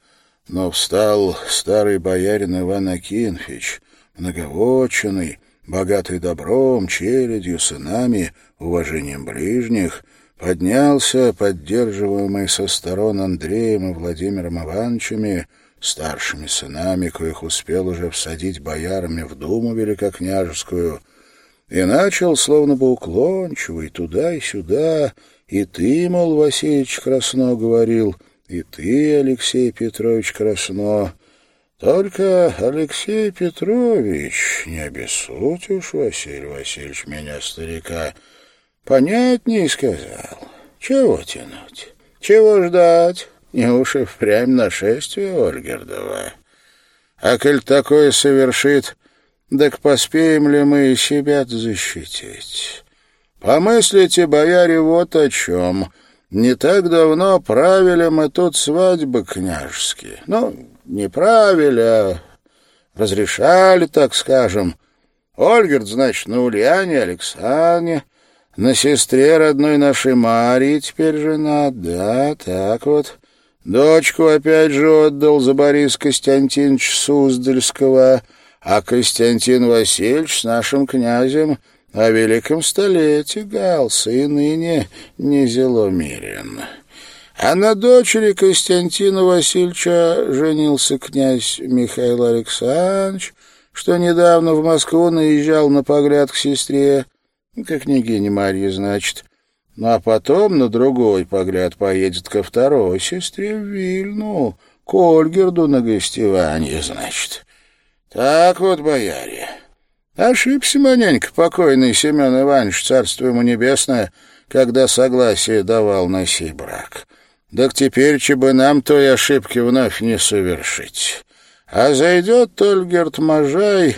Но встал старый боярин Иван Акинфич, многовоченный, богатый добром, челядью, сынами, уважением ближних, поднялся, поддерживаемый со сторон Андреем и Владимиром Ивановичами, старшими сынами, коих успел уже всадить боярами в Думу Великокняжескую, и начал, словно бы уклончиво, и туда, и сюда, и ты, мол, Васильевич Красно говорил, и ты, Алексей Петрович Красно, только, Алексей Петрович, не обессудь уж, Василий Васильевич, меня, старика, понятнее сказал. Чего тянуть? Чего ждать? Не уж и впрямь нашествие Ольгердова. А коль такое совершит, так поспеем ли мы себя защитить? Помыслите, бояре, вот о чем. Не так давно правили мы тут свадьбы княжеские. Ну, не правили, а разрешали, так скажем. Ольгерд, значит, на Ульяне Александре, на сестре родной нашей Марии теперь жена, да, так вот. Дочку опять же отдал за Борис Константинович Суздальского, а Константин Васильевич с нашим князем о великом столетии гался и ныне не зеломирен. А на дочери Константина Васильевича женился князь Михаил Александрович, что недавно в Москву наезжал на погляд к сестре, к княгине Марье, значит. Ну, а потом на другой погляд поедет ко второй сестре в Вильну, к Ольгерду на гостевание, значит. Так вот, бояре, ошибся маленько покойный Семен Иванович, царство ему небесное, когда согласие давал на сей брак. Так теперь бы нам той ошибки вновь не совершить. А зайдет Ольгерт Можай,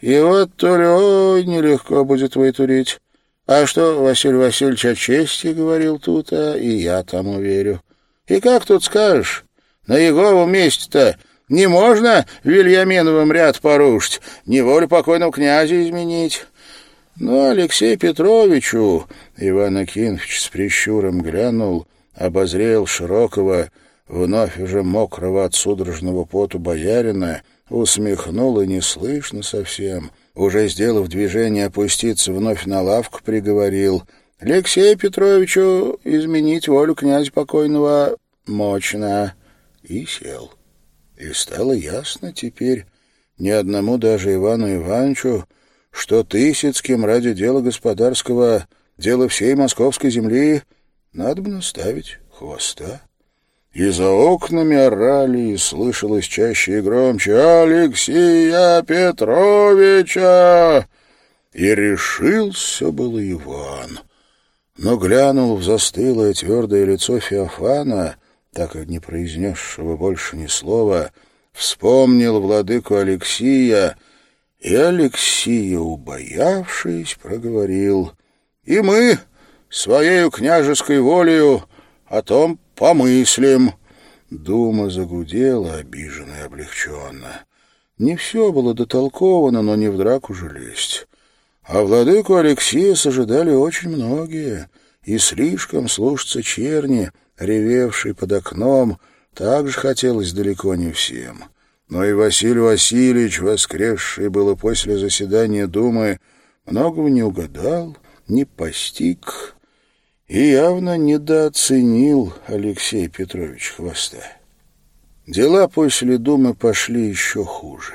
и вот то ли ой, нелегко будет вытурить. А что Василий Васильевич о чести говорил тут, а и я тому верю. И как тут скажешь, на его месте-то не можно Вильяминовым ряд порушить, не волю покойного князя изменить. Но Алексею Петровичу Иван Акинфич с прищуром глянул — обозрел широкого, вновь уже мокрого от судорожного поту боярина, усмехнул и не слышно совсем, уже сделав движение опуститься вновь на лавку, приговорил «Алексею Петровичу изменить волю князя покойного мощно» и сел. И стало ясно теперь ни одному даже Ивану Ивановичу, что Тысяцким ради дела господарского, дела всей московской земли — надо бы наставить хвоста. И за окнами орали, и слышалось чаще и громче «Алексея Петровича!» И решился был Иван. Но глянул в застылое твердое лицо Феофана, так и не произнесшего больше ни слова, вспомнил владыку Алексия, и Алексия, убоявшись, проговорил, «И мы, своею княжеской волею, о том помыслим». Дума загудела, обиженно и облегченно. Не все было дотолковано, но не в драку же лезть. А владыку Алексея сожидали очень многие, и слишком слушаться черни, ревевший под окном, также хотелось далеко не всем. Но и Василий Васильевич, воскресший было после заседания Думы, многого не угадал, не постиг и явно недооценил Алексей Петрович Хвоста. Дела после Думы пошли еще хуже.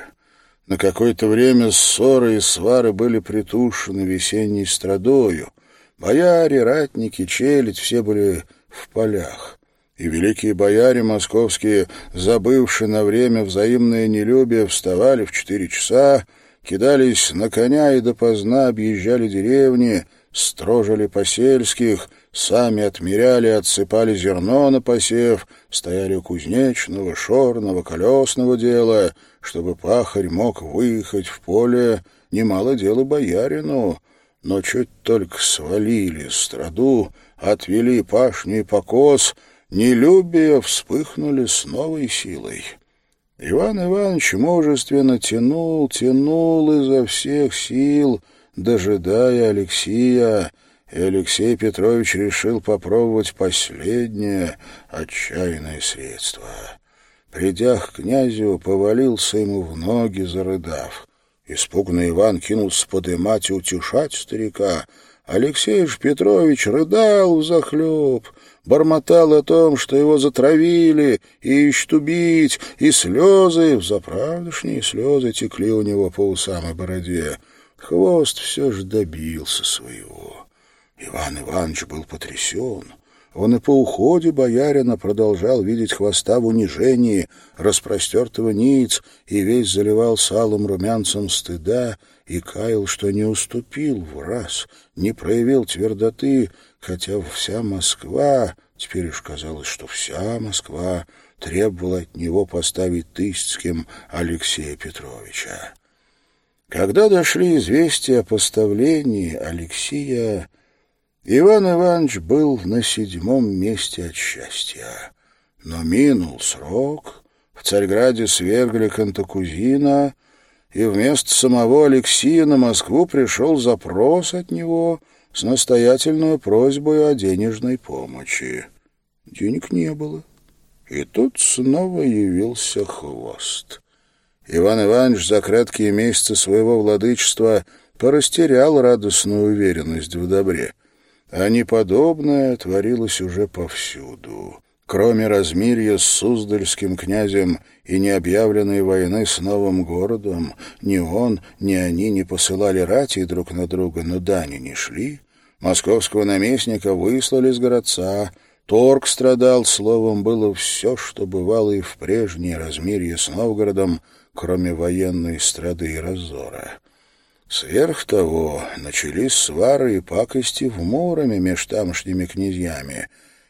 На какое-то время ссоры и свары были притушены весенней страдою. Бояре, ратники, челядь — все были в полях. И великие бояре московские, забывшие на время взаимное нелюбие, вставали в четыре часа, кидались на коня и допоздна объезжали деревни, строжили посельских, сами отмеряли отсыпали зерно на посев, стояли у кузнечного, шорного, колесного дела, чтобы пахарь мог выехать в поле, немало дела боярину, но чуть только свалили страду, отвели пашню и покос, нелюбие вспыхнули с новой силой. Иван Иванович мужественно тянул, тянул изо всех сил, дожидая Алексея, и Алексей Петрович решил попробовать последнее отчаянное средство. Придя к князю, повалился ему в ноги, зарыдав. Испуганный Иван кинулся подымать и утешать старика. Алексей же Петрович рыдал взахлеб, бормотал о том, что его затравили и ищут убить, и слезы, взаправдышние слезы текли у него по усам и бороде. Хвост все же добился своего. Иван Иванович был потрясен. Он и по уходе боярина продолжал видеть хвоста в унижении, распростертого ниц, и весь заливал салом румянцем стыда и каял, что не уступил в раз, не проявил твердоты, хотя вся Москва, теперь уж казалось, что вся Москва требовала от него поставить Тысяцким Алексея Петровича. Когда дошли известия о поставлении Алексея, Иван Иванович был на седьмом месте от счастья. Но минул срок, в Царьграде свергли Кантакузина, и вместо самого Алексея на Москву пришел запрос от него с настоятельной просьбой о денежной помощи. Денег не было. И тут снова явился хвост. Иван Иванович за краткие месяцы своего владычества порастерял радостную уверенность в добре а неподобное творилось уже повсюду. Кроме размирья с Суздальским князем и необъявленной войны с новым городом, ни он, ни они не посылали рати друг на друга, но дани не шли. Московского наместника выслали с городца, торг страдал, словом, было все, что бывало и в прежние размирье с Новгородом, кроме военной страды и разора. Сверх того, начались свары и пакости в Муроме меж тамошними князьями.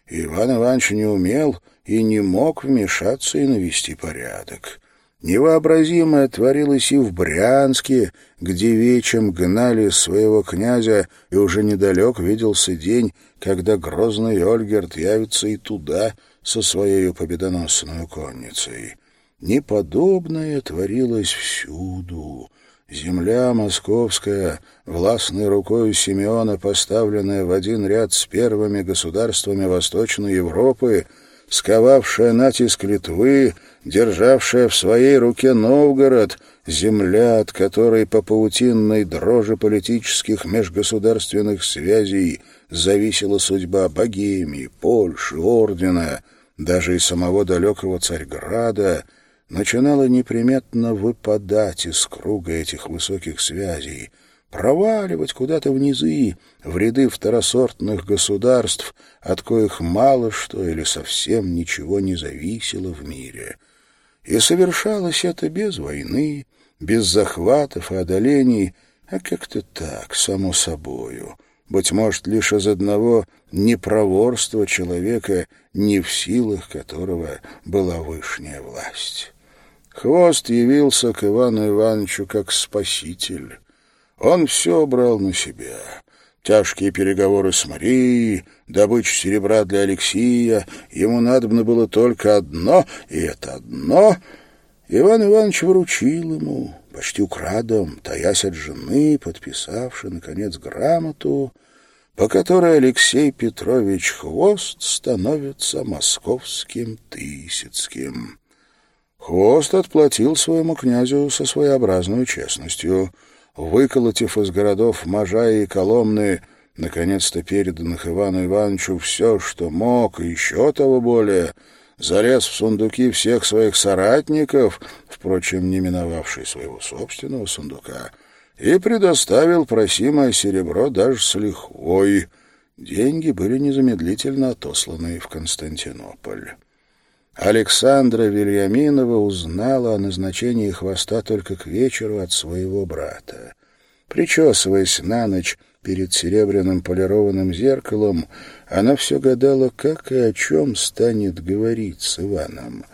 Иван Иванович не умел и не мог вмешаться и навести порядок. Невообразимое творилось и в Брянске, где вечем гнали своего князя, и уже недалек виделся день, когда грозный Ольгерт явится и туда со своей победоносной конницей. Неподобное творилось всюду — Земля московская, властной рукой Симеона, поставленная в один ряд с первыми государствами Восточной Европы, сковавшая натиск Литвы, державшая в своей руке Новгород, земля, от которой по паутинной дрожи политических межгосударственных связей зависела судьба Богемии, Польши, Ордена, даже и самого далекого Царьграда — начинала неприметно выпадать из круга этих высоких связей, проваливать куда-то в низы, в ряды второсортных государств, от коих мало что или совсем ничего не зависело в мире. И совершалось это без войны, без захватов и одолений, а как-то так, само собою. Быть может, лишь из одного непроворства человека, не в силах которого была вышняя власть. Хвост явился к Ивану Ивановичу как спаситель. Он все брал на себя. Тяжкие переговоры с Марией, добычу серебра для Алексея. Ему надобно было только одно, и это одно Иван Иванович вручил ему, почти украдом, таясь от жены, подписавши, наконец, грамоту, по которой Алексей Петрович Хвост становится московским Тысяцким. Хвост отплатил своему князю со своеобразной честностью, выколотив из городов Можая и Коломны, наконец-то переданных Ивану Ивановичу все, что мог, и еще того более — залез в сундуки всех своих соратников, впрочем, не миновавший своего собственного сундука, и предоставил просимое серебро даже с лихвой. Деньги были незамедлительно отосланы в Константинополь. Александра Вильяминова узнала о назначении хвоста только к вечеру от своего брата. Причесываясь на ночь перед серебряным полированным зеркалом, она все гадала, как и о чем станет говорить с Иваном.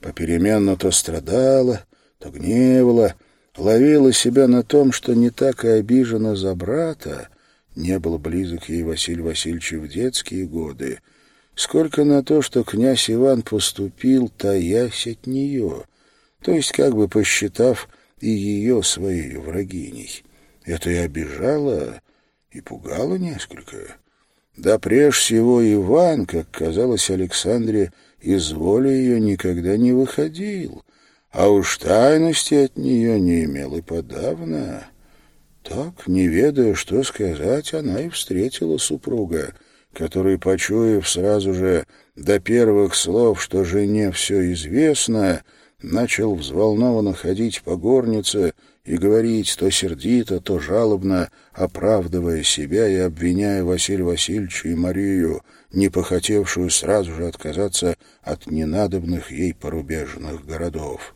Попеременно то страдала, то гневала, ловила себя на том, что не так и обижена за брата, не был близок ей Василий Васильевич в детские годы, сколько на то, что князь Иван поступил, таясь от нее, то есть как бы посчитав и ее своей врагиней. Это и обижало, и пугало несколько. Да прежде всего Иван, как казалось Александре, из воли ее никогда не выходил, а уж тайности от нее не имел и подавно. Так, не ведая, что сказать, она и встретила супруга, который, почуяв сразу же до первых слов, что жене все известно, начал взволнованно ходить по горнице, и говорить то сердито, то жалобно, оправдывая себя и обвиняя Василия Васильевича и Марию, не похотевшую сразу же отказаться от ненадобных ей порубежных городов.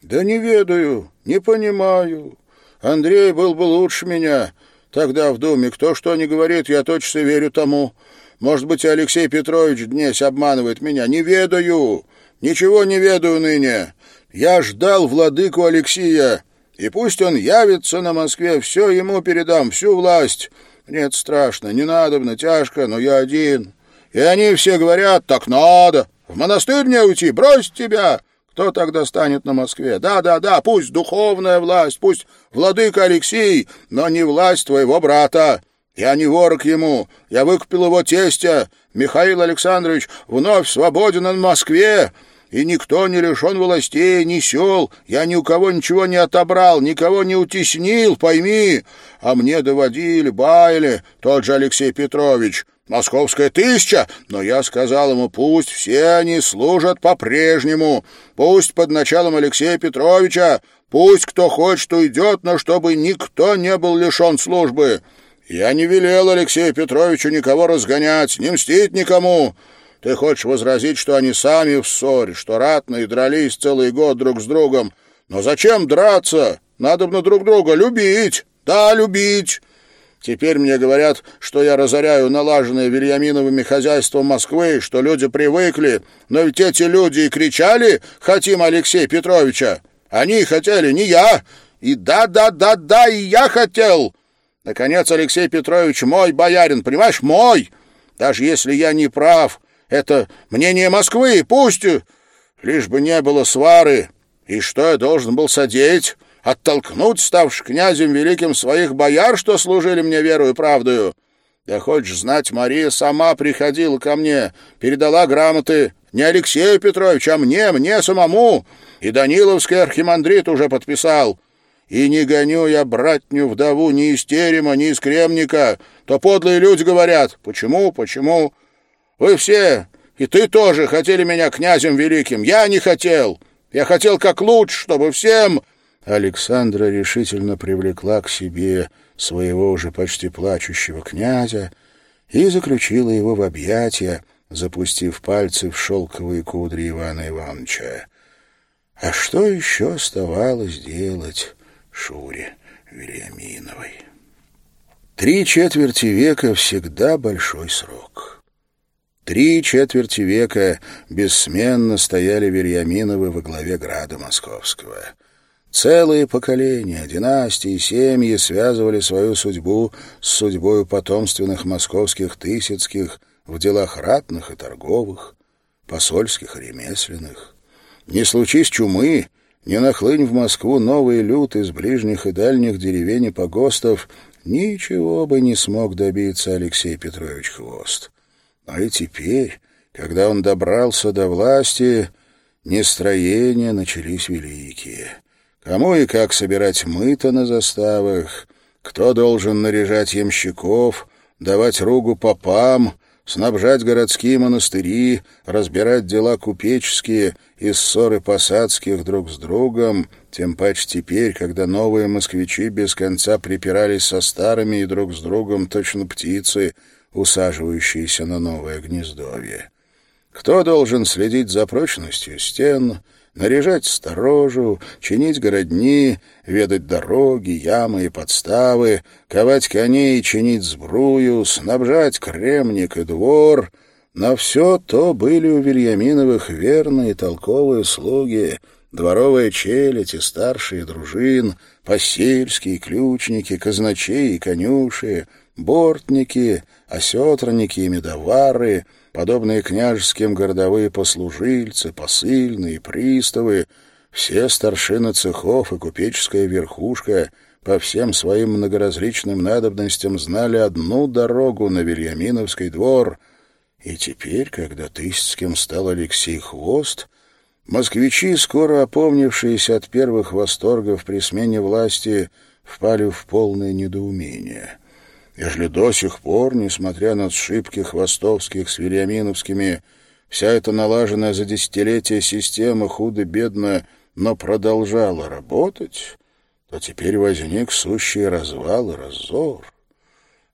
«Да не ведаю, не понимаю. Андрей был бы лучше меня. Тогда в Думе кто что не говорит, я точно верю тому. Может быть, Алексей Петрович днесь обманывает меня. Не ведаю, ничего не ведаю ныне. Я ждал владыку Алексея, и пусть он явится на Москве, все ему передам, всю власть. Нет, страшно, не надобно, тяжко, но я один. И они все говорят, так надо. В монастырь мне уйти, брось тебя. Кто тогда станет на Москве? Да-да-да, пусть духовная власть, пусть владыка Алексей, но не власть твоего брата. Я не ворог ему, я выкупил его тестя. Михаил Александрович вновь свободен в Москве. И никто не лишен властей, не сел, я ни у кого ничего не отобрал, никого не утеснил, пойми, а мне доводили, баяли, тот же Алексей Петрович, московская тысяча, но я сказал ему, пусть все они служат по-прежнему, пусть под началом Алексея Петровича, пусть кто хочет уйдет, но чтобы никто не был лишен службы». Я не велел Алексею Петровичу никого разгонять, не мстить никому. Ты хочешь возразить, что они сами в ссоре, что ратные дрались целый год друг с другом. Но зачем драться? Надо бы друг друга любить. Да, любить. Теперь мне говорят, что я разоряю налаженное Вильяминовыми хозяйство Москвы, что люди привыкли. Но ведь эти люди и кричали «Хотим Алексея Петровича». Они хотели, не я. И да-да-да-да, и я хотел. Наконец, Алексей Петрович мой боярин, понимаешь, мой. Даже если я не прав, это мнение Москвы, пусть, лишь бы не было свары. И что я должен был содеять? Оттолкнуть, ставши князем великим своих бояр, что служили мне верою и правдою? Да хочешь знать, Мария сама приходила ко мне, передала грамоты не Алексею Петровичу, а мне, мне самому. И Даниловский архимандрит уже подписал. И не гоню я братню вдову ни из терема, ни из кремника. То подлые люди говорят. Почему, почему? Вы все, и ты тоже, хотели меня князем великим. Я не хотел. Я хотел как лучше, чтобы всем...» Александра решительно привлекла к себе своего уже почти плачущего князя и заключила его в объятия, запустив пальцы в шелковые кудри Ивана Ивановича. А что еще оставалось делать Шуре Вильяминовой. Три четверти века всегда большой срок. Три четверти века бессменно стояли Вильяминовы во главе града Московского. Целые поколения, династии, семьи связывали свою судьбу с судьбою потомственных московских тысяцких в делах ратных и торговых, посольских и ремесленных. Не случись чумы, не нахлынь в Москву новый люд из ближних и дальних деревень и погостов, ничего бы не смог добиться Алексей Петрович Хвост. А и теперь, когда он добрался до власти, нестроения начались великие. Кому и как собирать мыто на заставах, кто должен наряжать ямщиков, давать ругу попам — снабжать городские монастыри, разбирать дела купеческие и ссоры посадских друг с другом, тем паче теперь, когда новые москвичи без конца припирались со старыми и друг с другом точно птицы, усаживающиеся на новое гнездовье. Кто должен следить за прочностью стен, наряжать сторожу, чинить городни, ведать дороги, ямы и подставы, ковать коней чинить сбрую, снабжать кремник и двор. На все то были у Вильяминовых верные толковые слуги, дворовая челядь и старшие дружин, посельские, ключники, казначей и конюши, бортники, осетроники и медовары — подобные княжеским городовые послужильцы, посыльные, приставы, все старшины цехов и купеческая верхушка по всем своим многоразличным надобностям знали одну дорогу на Вильяминовский двор, и теперь, когда Тысяцким стал Алексей Хвост, москвичи, скоро опомнившиеся от первых восторгов при смене власти, впали в полное недоумение — Ежели до сих пор, несмотря на сшибки хвостовских с вильяминовскими, вся эта налаженная за десятилетия система худо-бедно, но продолжала работать, то теперь возник сущий развал и разор.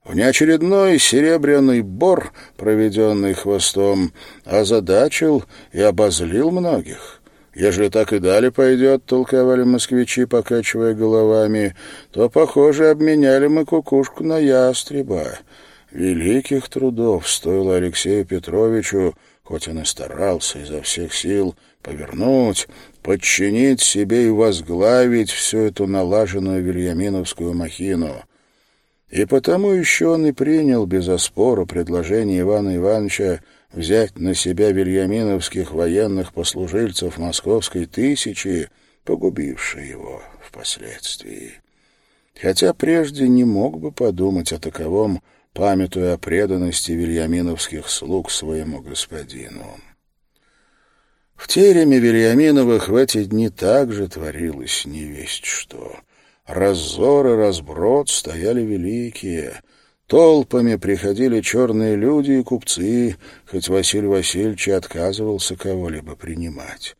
Внеочередной серебряный бор, проведенный хвостом, озадачил и обозлил многих — Ежели так и далее пойдет, — толковали москвичи, покачивая головами, — то, похоже, обменяли мы кукушку на ястреба. Великих трудов стоило Алексею Петровичу, хоть он и старался изо всех сил, повернуть, подчинить себе и возглавить всю эту налаженную вильяминовскую махину. И потому еще он и принял без оспора предложение Ивана Ивановича взять на себя вильяминовских военных послужильцев московской тысячи, погубившие его впоследствии. Хотя прежде не мог бы подумать о таковом, памятуя о преданности вильяминовских слуг своему господину. В тереме Вильяминовых в эти дни также творилось невесть что. Раззор и разброд стояли великие — Толпами приходили черные люди и купцы, хоть Василий Васильевич отказывался кого-либо принимать.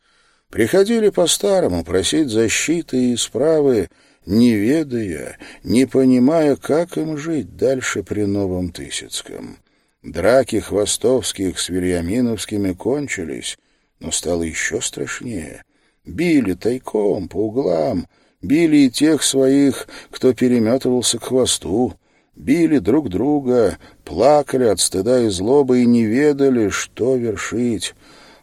Приходили по-старому просить защиты и справы, не ведая, не понимая, как им жить дальше при Новом Тысяцком. Драки хвостовских с Вильяминовскими кончились, но стало еще страшнее. Били тайком, по углам, били и тех своих, кто переметывался к хвосту, били друг друга, плакали от стыда и злобы и не ведали, что вершить.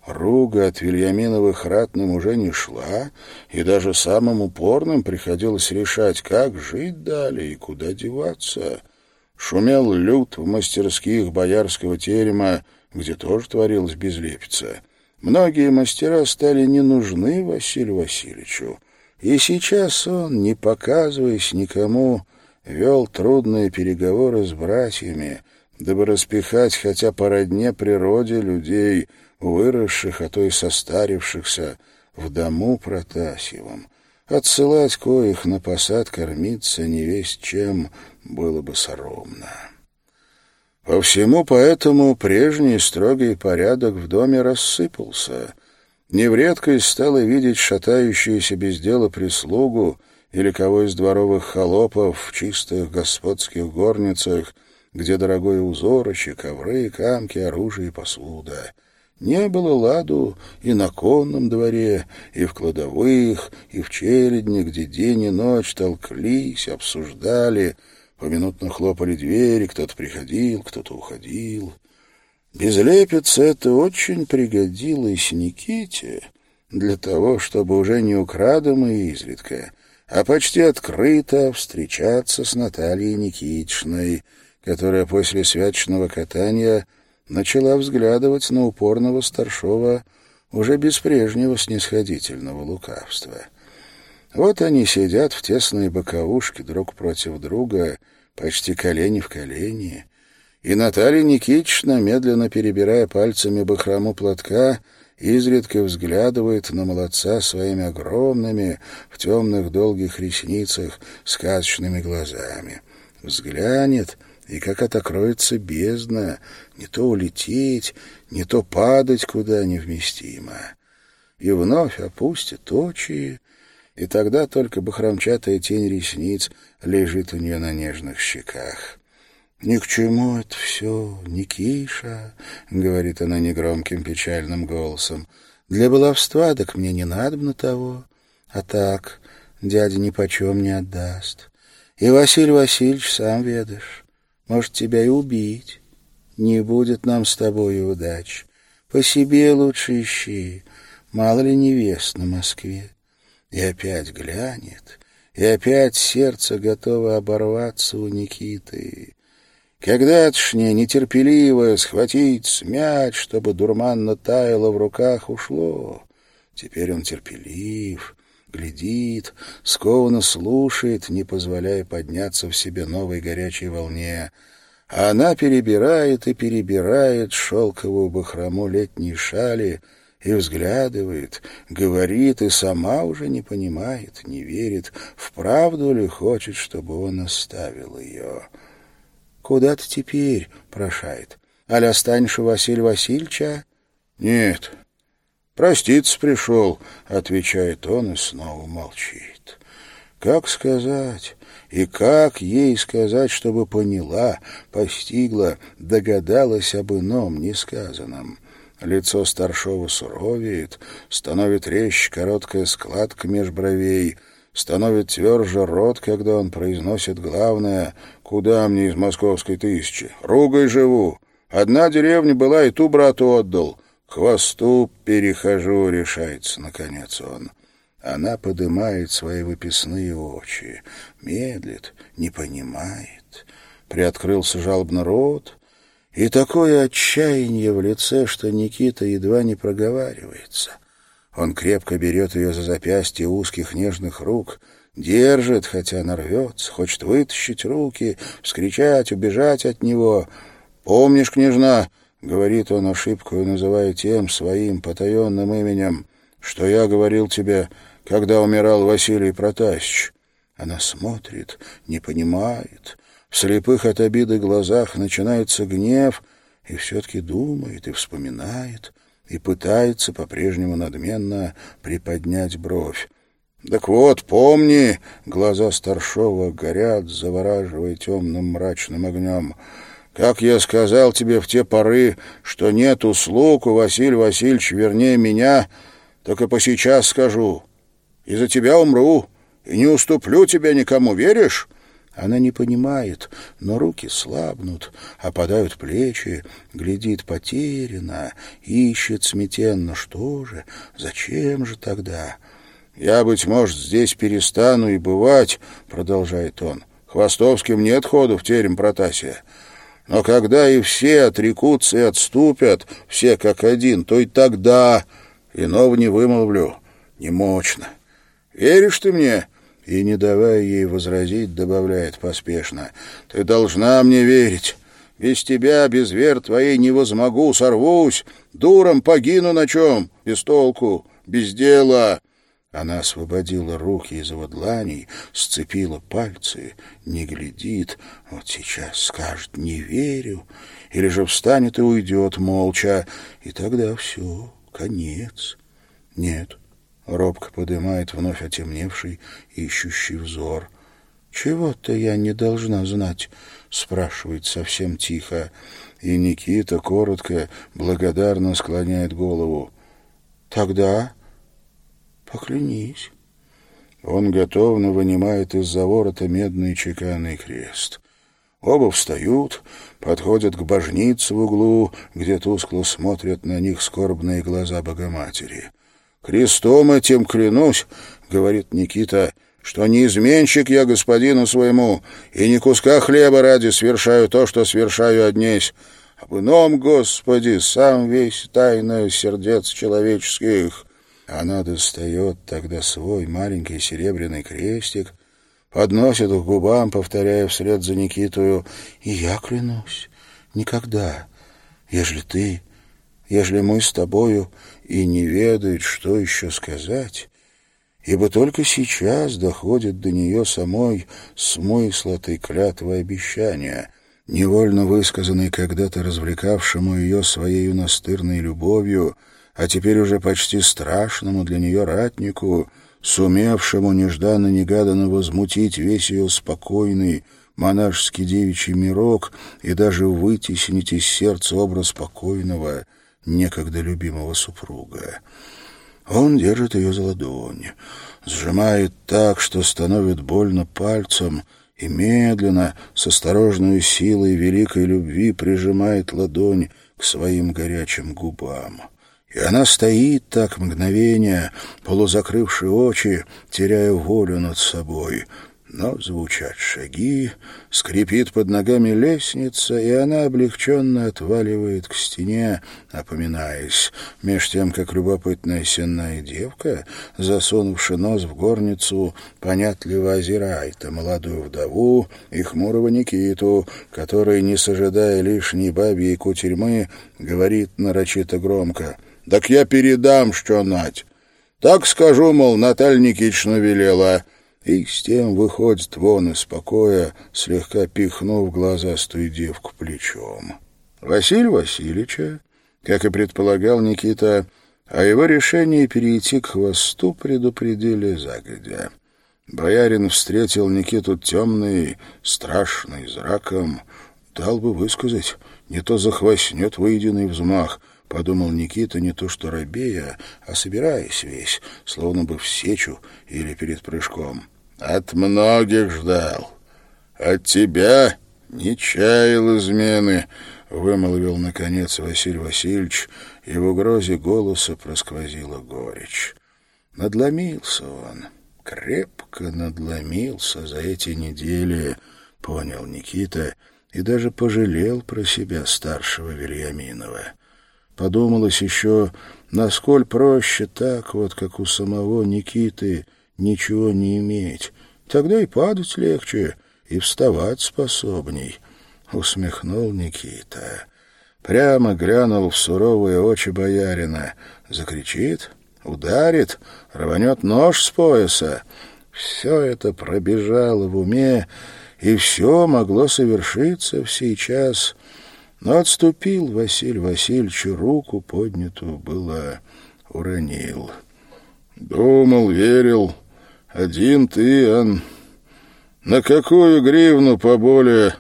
Руга от Вильяминовых ратным уже не шла, и даже самым упорным приходилось решать, как жить далее и куда деваться. Шумел люд в мастерских боярского терема, где тоже творилась безлепица. Многие мастера стали не нужны Василию Васильевичу, и сейчас он, не показываясь никому, вел трудные переговоры с братьями, дабы распихать хотя по родне природе людей, выросших, а то и состарившихся, в дому Протасьевом. Отсылать коих на посад кормиться не весь чем было бы соромно. По всему поэтому прежний строгий порядок в доме рассыпался. Не в редкость стало видеть шатающуюся без дела прислугу, или кого из дворовых холопов в чистых господских горницах, где дорогое узорище, ковры, камки, оружие и посуда. Не было ладу и на конном дворе, и в кладовых, и в чередне, где день и ночь толклись, обсуждали, поминутно хлопали двери, кто-то приходил, кто-то уходил. Безлепица это очень пригодилось Никите для того, чтобы уже не украдом и изредка, а почти открыто встречаться с Натальей Никитичной, которая после святочного катания начала взглядывать на упорного старшего уже без прежнего снисходительного лукавства. Вот они сидят в тесной боковушке друг против друга, почти колени в колени, и Наталья Никитична, медленно перебирая пальцами бахрому платка, изредка взглядывает на молодца своими огромными, в темных долгих ресницах, сказочными глазами. Взглянет, и как отокроется бездна, не то улететь, не то падать куда невместимо. И вновь опустит очи, и тогда только бахромчатая тень ресниц лежит у нее на нежных щеках. «Ни к чему это все, Никиша», — говорит она негромким печальным голосом. «Для баловства так мне не надо на того, а так дядя ни почем не отдаст. И Василий Васильевич сам ведаешь, может тебя и убить. Не будет нам с тобой удач. По себе лучше ищи, мало ли невест на Москве». И опять глянет, и опять сердце готово оборваться у Никиты. Когда-тшнее нетерпеливое схватить, смять, чтобы дурманно таяло в руках, ушло. Теперь он терпелив, глядит, скованно слушает, не позволяя подняться в себе новой горячей волне. А она перебирает и перебирает шелковую бахрому летней шали и взглядывает, говорит и сама уже не понимает, не верит, вправду ли хочет, чтобы он оставил ее. «Куда ты теперь?» — прошает. «Аль останешь у Василия Васильевича?» «Нет, проститься пришел», — отвечает он и снова молчит. «Как сказать?» И как ей сказать, чтобы поняла, постигла, догадалась об ином несказанном? Лицо старшего суровеет, становит резче короткая складка меж бровей — становит тверже рот, когда он произносит главное «Куда мне из московской тысячи? Ругой живу. Одна деревня была, и ту брату отдал. К хвосту перехожу», — решается, наконец он. Она подымает свои выписные очи, медлит, не понимает. Приоткрылся жалобно рот, и такое отчаяние в лице, что Никита едва не проговаривается. Он крепко берет ее за запястье узких нежных рук, держит, хотя она рвется, хочет вытащить руки, вскричать, убежать от него. «Помнишь, княжна?» — говорит он ошибкою, называя тем своим потаенным именем, «что я говорил тебе, когда умирал Василий Протасич». Она смотрит, не понимает. В слепых от обиды глазах начинается гнев, и все-таки думает и вспоминает — и пытается по-прежнему надменно приподнять бровь. «Так вот, помни!» — глаза старшова горят, завораживая темным мрачным огнем. «Как я сказал тебе в те поры, что нет услуг у Василия Васильевича, вернее меня, только по сейчас скажу. И за тебя умру, и не уступлю тебя никому, веришь?» Она не понимает, но руки слабнут, опадают плечи, глядит потерянно, ищет смятенно. Что же? Зачем же тогда? «Я, быть может, здесь перестану и бывать», — продолжает он. «Хвостовским нет ходу в терем Протасия. Но когда и все отрекутся и отступят, все как один, то и тогда иного не вымолвлю, немощно. Веришь ты мне?» и, не давая ей возразить, добавляет поспешно. «Ты должна мне верить. Без тебя, без вер твоей не возмогу, сорвусь. Дуром погину на чем? Без толку, без дела». Она освободила руки из его дланей, сцепила пальцы, не глядит. Вот сейчас скажет «не верю», или же встанет и уйдет молча, и тогда все, конец. Нет, Робко поднимает вновь отемневший, ищущий взор. «Чего-то я не должна знать», — спрашивает совсем тихо. И Никита коротко, благодарно склоняет голову. «Тогда поклянись». Он готовно вынимает из-за ворота медный чеканный крест. Оба встают, подходят к божнице в углу, где тускло смотрят на них скорбные глаза Богоматери. «Крестом этим клянусь», — говорит Никита, — «что не изменщик я господину своему, и не куска хлеба ради свершаю то, что свершаю однесь. Об ином, Господи, сам весь тайное сердец человеческих». Она достает тогда свой маленький серебряный крестик, подносит к губам, повторяя вслед за Никитою, «И я клянусь, никогда, ежели ты, ежели мы с тобою и не ведает, что еще сказать, ибо только сейчас доходит до нее самой смысл этой клятвы обещания, невольно высказанный когда-то развлекавшему ее своей настырной любовью, а теперь уже почти страшному для нее ратнику, сумевшему нежданно-негаданно возмутить весь ее спокойный, монашеский девичий мирок и даже вытеснить из сердца образ спокойного, некогда любимого супруга. Он держит ее за ладонь, сжимает так, что становит больно пальцем, и медленно, с осторожной силой великой любви прижимает ладонь к своим горячим губам. И она стоит так мгновение, полузакрывши очи, теряя волю над собой. Но звучат шаги, скрипит под ногами лестница, и она облегченно отваливает к стене, опоминаясь, меж тем, как любопытная сенная девка, засунувши нос в горницу, понятливо озирает молодую вдову и хмурого Никиту, который, не сожидая лишней бабьей кутерьмы, говорит нарочито громко — так я передам, что нать. Так скажу, мол, Наталья Никитична велела. И с тем выходит вон из покоя, слегка пихнув глазастую девку плечом. Василий Васильевича, как и предполагал Никита, о его решении перейти к хвосту предупредили загодя. Боярин встретил Никиту темный, страшный, зраком. Дал бы высказать, не то захвостнет выеденный взмах —— подумал Никита не то что робея, а собираясь весь, словно бы в сечу или перед прыжком. «От многих ждал. От тебя не чаял измены», — вымолвил, наконец, Василий Васильевич, и в угрозе голоса просквозила горечь. Надломился он, крепко надломился за эти недели, понял Никита, и даже пожалел про себя старшего Вильяминова. Подумалось еще, насколько проще так вот, как у самого Никиты, ничего не иметь. Тогда и падать легче, и вставать способней. Усмехнул Никита. Прямо глянул в суровые очи боярина. Закричит, ударит, рванет нож с пояса. Все это пробежало в уме, и все могло совершиться сейчас но отступил Василий Васильевич, руку поднятую было уронил. Думал, верил, один ты, Ан. На какую гривну поболее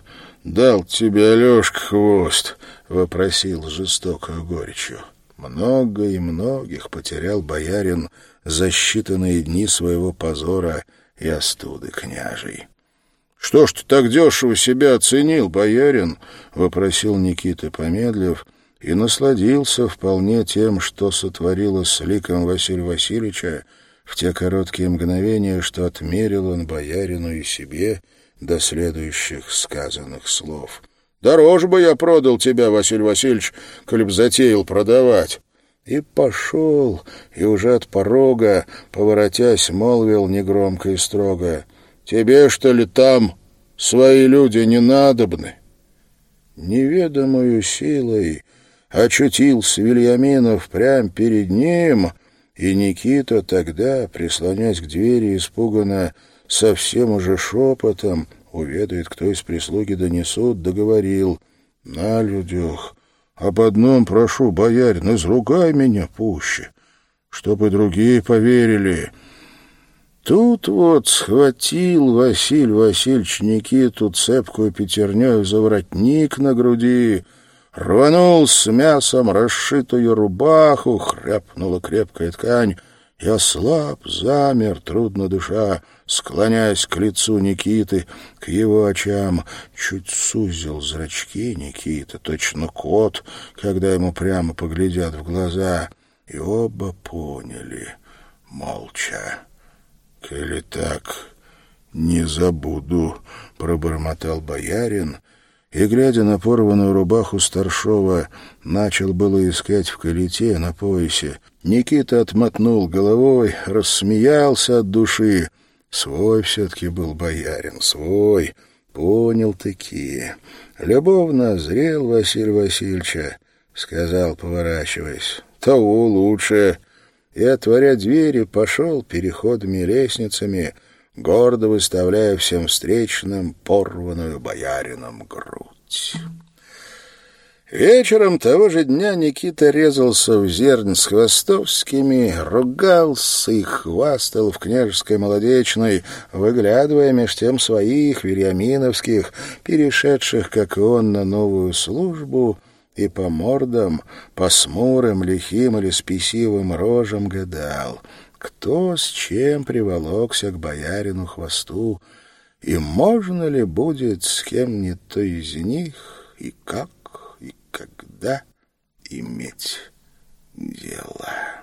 дал тебе Алешка хвост? — вопросил жестокую горечью. Много и многих потерял боярин за считанные дни своего позора и остуды княжей. «Что ж ты так дешево себя оценил, боярин?» — вопросил Никита, помедлив, и насладился вполне тем, что сотворило с ликом Василия Васильевича в те короткие мгновения, что отмерил он боярину и себе до следующих сказанных слов. «Дороже бы я продал тебя, Василий Васильевич, коли б затеял продавать». И пошел, и уже от порога, поворотясь, молвил негромко и строго — Тебе, что ли, там свои люди не надобны? Неведомую силой очутился Вильяминов прямо перед ним, и Никита тогда, прислонясь к двери, испуганно, совсем уже шепотом, уведает, кто из прислуги донесут, договорил. «На людях, об одном прошу, боярь, изругай меня пуще, чтобы другие поверили». Тут вот схватил Василь Васильевич Никиту цепкую пятерней за воротник на груди, рванул с мясом расшитую рубаху, хряпнула крепкая ткань, и ослаб, замер, трудно дыша, склоняясь к лицу Никиты, к его очам, чуть сузил зрачки Никита, точно кот, когда ему прямо поглядят в глаза, и оба поняли, молча. «Коли так, не забуду», — пробормотал боярин, и, глядя на порванную рубаху старшова, начал было искать в колите на поясе. Никита отмотнул головой, рассмеялся от души. Свой все-таки был боярин, свой, понял такие. Любовно зрел Василий Васильевича, сказал, поворачиваясь, того лучше и, отворя двери, пошел переходами и лестницами, гордо выставляя всем встречным порванную боярином грудь. Вечером того же дня Никита резался в зернь с Хвостовскими, ругался и хвастал в княжеской молодечной, выглядывая меж тем своих, вильяминовских, перешедших, как и он, на новую службу — и по мордам, по смурым, лихим или спесивым рожам гадал, кто с чем приволокся к боярину хвосту, и можно ли будет с кем-нибудь из них, и как, и когда иметь дело.